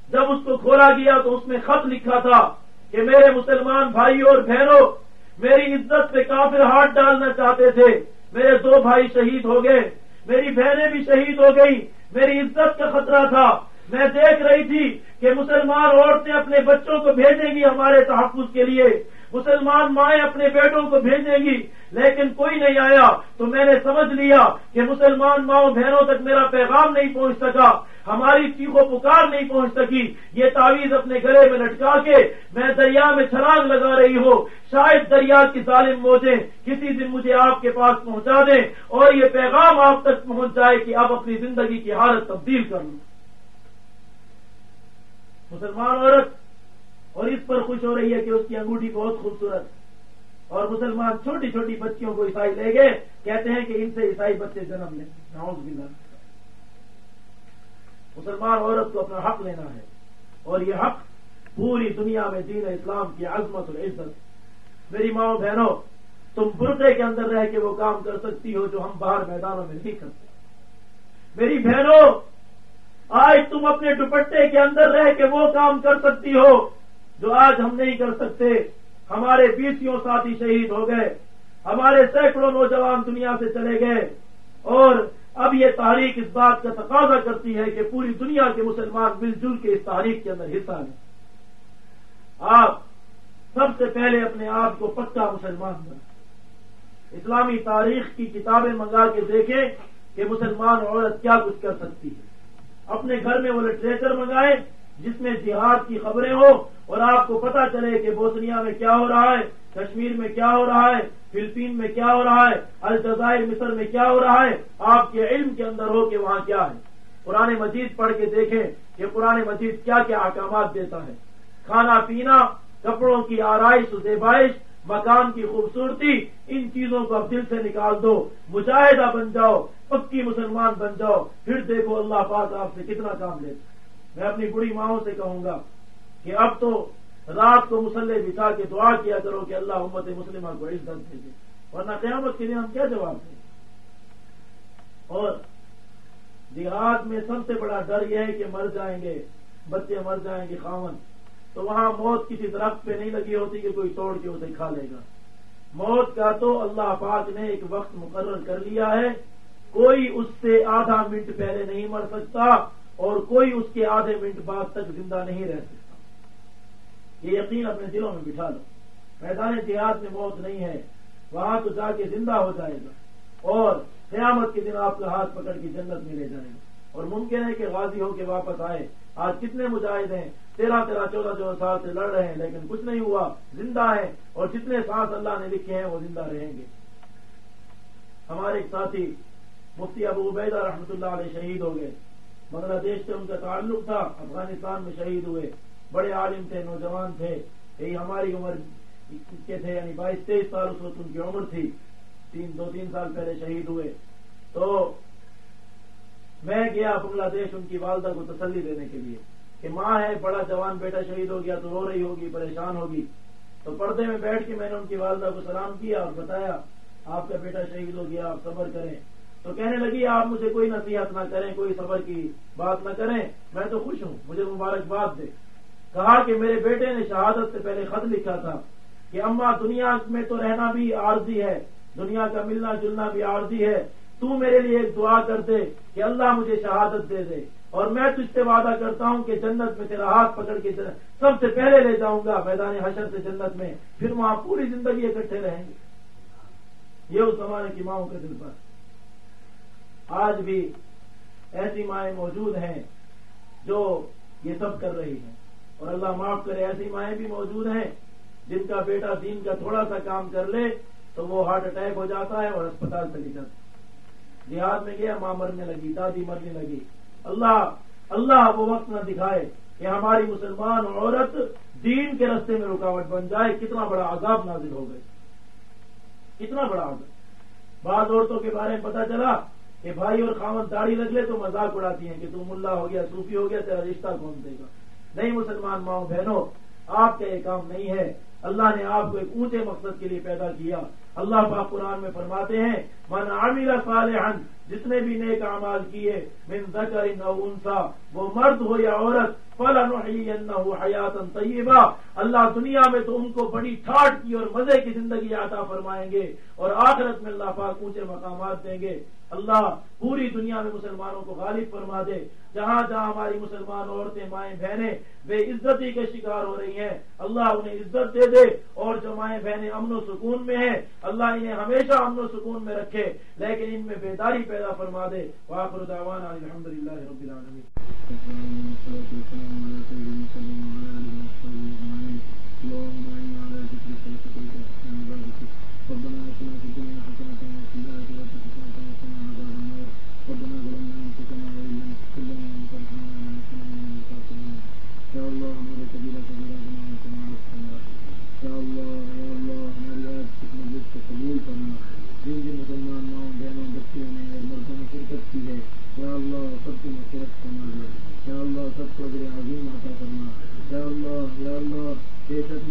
جب اس کو کھولا گیا تو اس میں خط لکھا تھا کہ میرے مسلمان بھائی اور بہنوں، میری عزت پہ کافر ہاتھ ڈالنا چاہتے تھے۔ میرے دو بھائی شہید ہو گئے۔ میری بہنیں بھی شہید ہو گئی میری عزت کا خطرہ تھا۔ میں دیکھ رہی تھی کہ مسلمان عورتیں اپنے بچوں کو بھیجیں گی ہمارے تحفظ کے لیے۔ مسلمان مائیں اپنے بیٹوں کو بھیجیں گی، لیکن کوئی نہیں آیا۔ تو میں نے سمجھ لیا کہ مسلمان ماؤں بہنوں تک میرا پیغام نہیں پہنچ سکا۔ ہماری چیخو پکار نہیں پہنچ سکی۔ یہ تعویذ اپنے گلے میں لٹکا کے میں دریا میں چھلانگ لگا رہی ہوں۔ شاید دریا کی ظالم موجیں کسی دن مجھے آپ کے پاس پہنچا دیں اور یہ پیغام آپ تک پہنچ جائے کہ آپ اپنی زندگی کی حالت تبدیل کر لوں۔ مسلمان عورت اور اس پر خوش ہو رہی ہے کہ اس کی انگوٹھی بہت خوبصورت اور مسلمان چھوٹی چھوٹی بچیوں کو عیسائی لے گئے، کہتے ہیں کہ ان سے عیسائی بچے جنم لیں۔ باللہ۔ مسلمان عورت کو اپنا حق لینا ہے اور یہ حق پوری دنیا میں دین اسلام کی عظمت اور عزت میری ماں بہنوں، تم برقے کے اندر رہ کے وہ کام کر سکتی ہو جو ہم باہر میدانوں میں نہیں کرتے۔ میری بہنوں آج تم اپنے دوپٹے کے اندر رہ کے وہ کام کر سکتی ہو جو آج ہم نہیں کر سکتے۔ ہمارے بیسوں ساتھی شہید ہو گئے۔ ہمارے سینکڑوں نوجوان دنیا سے چلے گئے۔ اور اب یہ تاریخ اس بات کا تقاضا کرتی ہے کہ پوری دنیا کے مسلمان مل جل کے اس تاریخ کے اندر حصہ لیں۔ آپ سب سے پہلے اپنے آپ کو پکا مسلمان بنا اسلامی تاریخ کی کتابیں منگا کے دیکھیں کہ مسلمان عورت کیا کچھ کر سکتی ہے۔ اپنے گھر میں وہ لٹریچر منگائے، جس میں جہاد کی خبریں ہوں اور آپ کو پتا چلے کہ بوسنیا میں کیا ہو رہا ہے، کشمیر میں کیا ہو رہا ہے، فلپین میں کیا ہو رہا ہے، الجزائر، مصر میں کیا ہو رہا ہے، آپ کے علم کے اندر ہو کہ وہاں کیا ہے۔ قرآن مجید پڑھ کے دیکھیں کہ قرآن مجید کیا کیا احکامات دیتا ہے۔ کھانا پینا، کپڑوں کی آرائش و زیبائش، مکان کی خوبصورتی، ان چیزوں کو اب دل سے نکال دو، مجاہدہ بن جاؤ پکی مسلمان بن جاؤ، پھر دیکھو اللہ پاک آپ سے کتنا کام لیتا میں اپنی بڑی ماؤں سے کہوں گا کہ اب تو رات کو مسلح بچھا کے دعا کیا کرو کہ اللہ امت مسلمہ کو عزت دے دے۔ ورنہ قیامت کے لیے ہم کیا جواب دیں؟ اور دیہات میں سب سے بڑا ڈر یہ ہے کہ مر جائیں گے، بچے مر جائیں گے خاون۔ تو وہاں موت کسی درخت پہ نہیں لگی ہوتی کہ کوئی توڑ کے اسے کھا لے گا۔ موت کا تو اللہ پاک نے ایک وقت مقرر کر لیا ہے۔ کوئی اس سے آدھا منٹ پہلے نہیں مر سکتا اور کوئی اس کے آدھے منٹ بعد تک زندہ نہیں رہ سکتا۔ یہ یقین اپنے دلوں میں بٹھا لو۔ میدان جہاد میں موت نہیں ہے، وہاں تو جا کے زندہ ہو جائے گا اور قیامت کے دن آپ کا ہاتھ پکڑ کے جنت میں لے جائے گا۔ اور ممکن ہے کہ غازی ہو کے واپس آئے۔ آج کتنے مجاہد ہیں؟ تیرہ تیرہ چودہ چودہ سال سے لڑ رہے ہیں، لیکن کچھ نہیں ہوا۔ زندہ ہے اور جتنے سانس اللہ نے لکھے ہیں وہ زندہ رہیں گے۔ ہمارے ایک ساتھی مفتی ابو عبیدہ رحمۃ اللہ علیہ شہید ہو گئے بنگلہ دیش سے ان کا تعلق تھا، افغانستان میں شہید ہوئے۔ بڑے عالم تھے، نوجوان تھے۔ یہی ہماری عمر کے تھے یعنی بائیس تیئیس سال اس وقت ان کی عمر تھی۔ تین، دو، تین سال پہلے شہید ہوئے۔ تو میں گیا بنگلہ دیش ان کی والدہ کو تسلی دینے کے لیے کہ ماں ہے، بڑا جوان بیٹا شہید ہو گیا، تو رو رہی ہوگی، پریشان ہوگی۔ تو پردے میں بیٹھ کے میں نے ان کی والدہ کو سلام کیا اور بتایا، آپ کا بیٹا شہید ہو گیا، آپ صبر کریں۔ تو کہنے لگی، آپ مجھے کوئی نصیحت نہ کریں، کوئی صبر کی بات نہ کریں، میں تو خوش ہوں، مجھے مبارکباد دے۔ کہا کہ میرے بیٹے نے شہادت سے پہلے خط لکھا تھا کہ اما، دنیا میں تو رہنا بھی عارضی ہے، دنیا کا ملنا جلنا بھی عارضی ہے۔ تو میرے لیے ایک دعا کر دے کہ اللہ مجھے شہادت دے دے۔ اور میں تجھ سے وعدہ کرتا ہوں کہ جنت میں تیرا ہاتھ پکڑ کے سب سے پہلے لے جاؤں گا میدان حشر سے جنت میں، پھر وہاں پوری زندگی اکٹھے رہیں گے۔ یہ اس زمانے کی ماؤں کے دل پر۔ آج بھی ایسی مائیں موجود ہیں جو یہ سب کر رہی ہیں۔ اور اللہ معاف کرے، ایسی مائیں بھی موجود ہیں جن کا بیٹا دین کا تھوڑا سا کام کر لے تو وہ ہارٹ اٹیک ہو جاتا ہے اور اسپتال چلی جاتا دیہات میں گیا، ماں مرنے لگی، دادی مرنے لگی۔ اللہ اللہ وہ وقت نہ دکھائے کہ ہماری مسلمان عورت دین کے رستے میں رکاوٹ بن جائے۔ کتنا بڑا عذاب نازل ہو گئے۔ کتنا بڑا عذاب۔ بعض عورتوں کے بارے میں پتا چلا کہ بھائی اور خامد داڑھی رکھ لے تو مذاق اڑاتی ہیں کہ تم ملا ہو گیا، صوفی ہو گیا، تیرا رشتہ کون دے گا؟ نہیں مسلمان ماؤں بہنوں، آپ کا یہ کام نہیں ہے۔ اللہ نے آپ کو ایک اونچے مقصد کے لیے پیدا کیا۔ اللہ پاک قرآن میں فرماتے ہیں، من عامر صالحن جس نے بھی نیک اعمال کیے، من ذکر او انسا، وہ مرد ہو یا عورت فلنحینہ حیات طیبہ۔ اللہ دنیا میں تو ان کو بڑی ٹھاٹ کی اور مزے کی زندگی عطا فرمائیں گے اور آخرت میں اللہ پاک اونچے مقامات دیں گے۔ اللہ پوری دنیا میں مسلمانوں کو غالب فرما دے۔ جہاں جہاں ہماری مسلمان عورتیں، مائیں، بہنیں بے عزتی کے شکار ہو رہی ہیں، اللہ انہیں عزت دے دے اور جو مائیں، بہنیں امن و سکون میں ہیں، اللہ انہیں ہمیشہ امن و سکون میں رکھے، لیکن ان میں بیداری پیدا فرما دے۔ واپر الحمد للہ رب العالمین۔ Okay.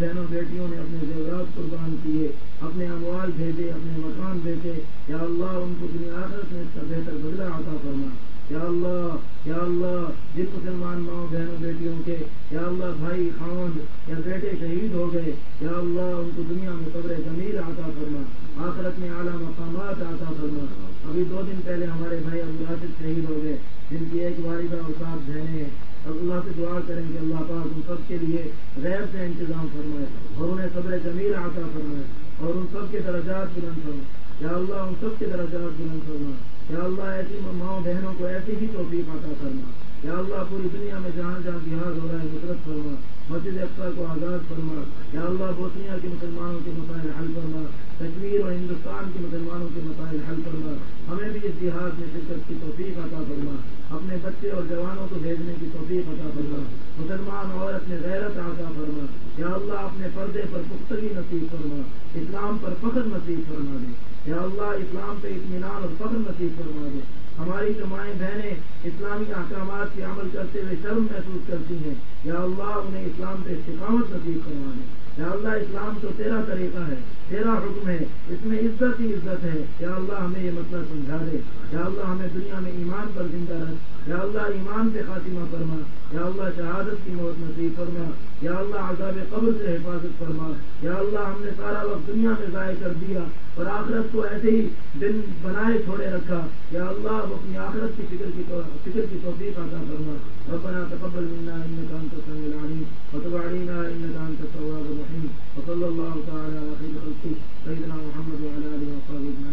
بہنوں بیٹیوں نے اپنے زیورات قربان کیے، اپنے اموال بھیجے، اپنے مکان بھیجے۔ یا اللہ ان کو دنیا آخرت میں اس کا بہتر بدلا عطا فرما۔ یا اللہ یا اللہ، جن مسلمان ماؤں بہنوں بیٹیوں کے، یا اللہ، بھائی خاند یا بیٹے شہید ہو گئے، یا اللہ ان کو دنیا میں قبر ضمیر عطا فرما۔ آخرت میں اعلیٰ مقامات عطا فرما۔ ابھی دو دن پہلے ہمارے بھائی ابو راشد شہید ہو گئے، جن کی ایک والدہ اور استاد بہنیں اور اللہ سے دعا کریں کہ اللہ پاک ان سب کے لیے غیر سے انتظام فرمائے اور انہیں صبر جمیل عطا فرمائے اور ان سب کے درجات بلند کرو یا اللہ ان سب کے درجات بلند کرنا یا اللہ ایسی ماؤں بہنوں کو ایسی ہی توفیق عطا کرنا یا اللہ پوری دنیا میں جہاں جہاں جہاز ہو رہا ہے، قدرت فرما، مسجد اقسا کو آزاد فرما۔ یا اللہ بوسنیا کے مسلمانوں کے مسائل حل فرما کشمیر اور ہندوستان کے مسلمانوں کے مسائل حل فرما۔ ہمیں بھی اس جہاز میں شرکت کی توفیق عطا فرما۔ اپنے بچے اور جوانوں کو بھیجنے کی توفیق عطا فرما۔ مسلمان اور اپنے غیرت عطا فرما۔ یا اللہ اپنے پردے پر پختگی نصیب فرما۔ اسلام پر فخر نصیب فرما دے۔ یا اللہ اسلام پہ اطمینان اور فخر نصیب فرما دے۔ ہماری مائیں بہنیں اسلامی احکامات کے عمل کرتے ہوئے شرم محسوس کرتی ہیں۔ یا اللہ، انہیں اسلام پہ استقامت نصیب کروانے یا اللہ اسلام تو تیرا طریقہ ہے، تیرا حکم ہے، اس میں عزت ہی عزت ہے۔ یا اللہ ہمیں یہ مسئلہ سمجھا دے۔ یا اللہ ہمیں دنیا میں ایمان پر زندہ رکھ۔ یا اللہ ایمان پہ خاتمہ فرما۔ یا اللہ شہادت کی موت نصیب فرما۔ یا اللہ عذاب قبر سے حفاظت فرما۔ یا اللہ ہم نے سارا وقت دنیا میں ضائع کر دیا اور آخرت کو ایسے ہی دن بنائے چھوڑے رکھا۔ یا اللہ اپنی آخرت کی فکر کی فکر کی توفیق عطا فرما۔ ربنا تقبل منا انك انت السميع العليم وتب علينا انك انت التواب الرحيم الرحيم. وصلى الله تعالى على خير خلقه سيدنا محمد وعلى آله وصحبه أجمعين.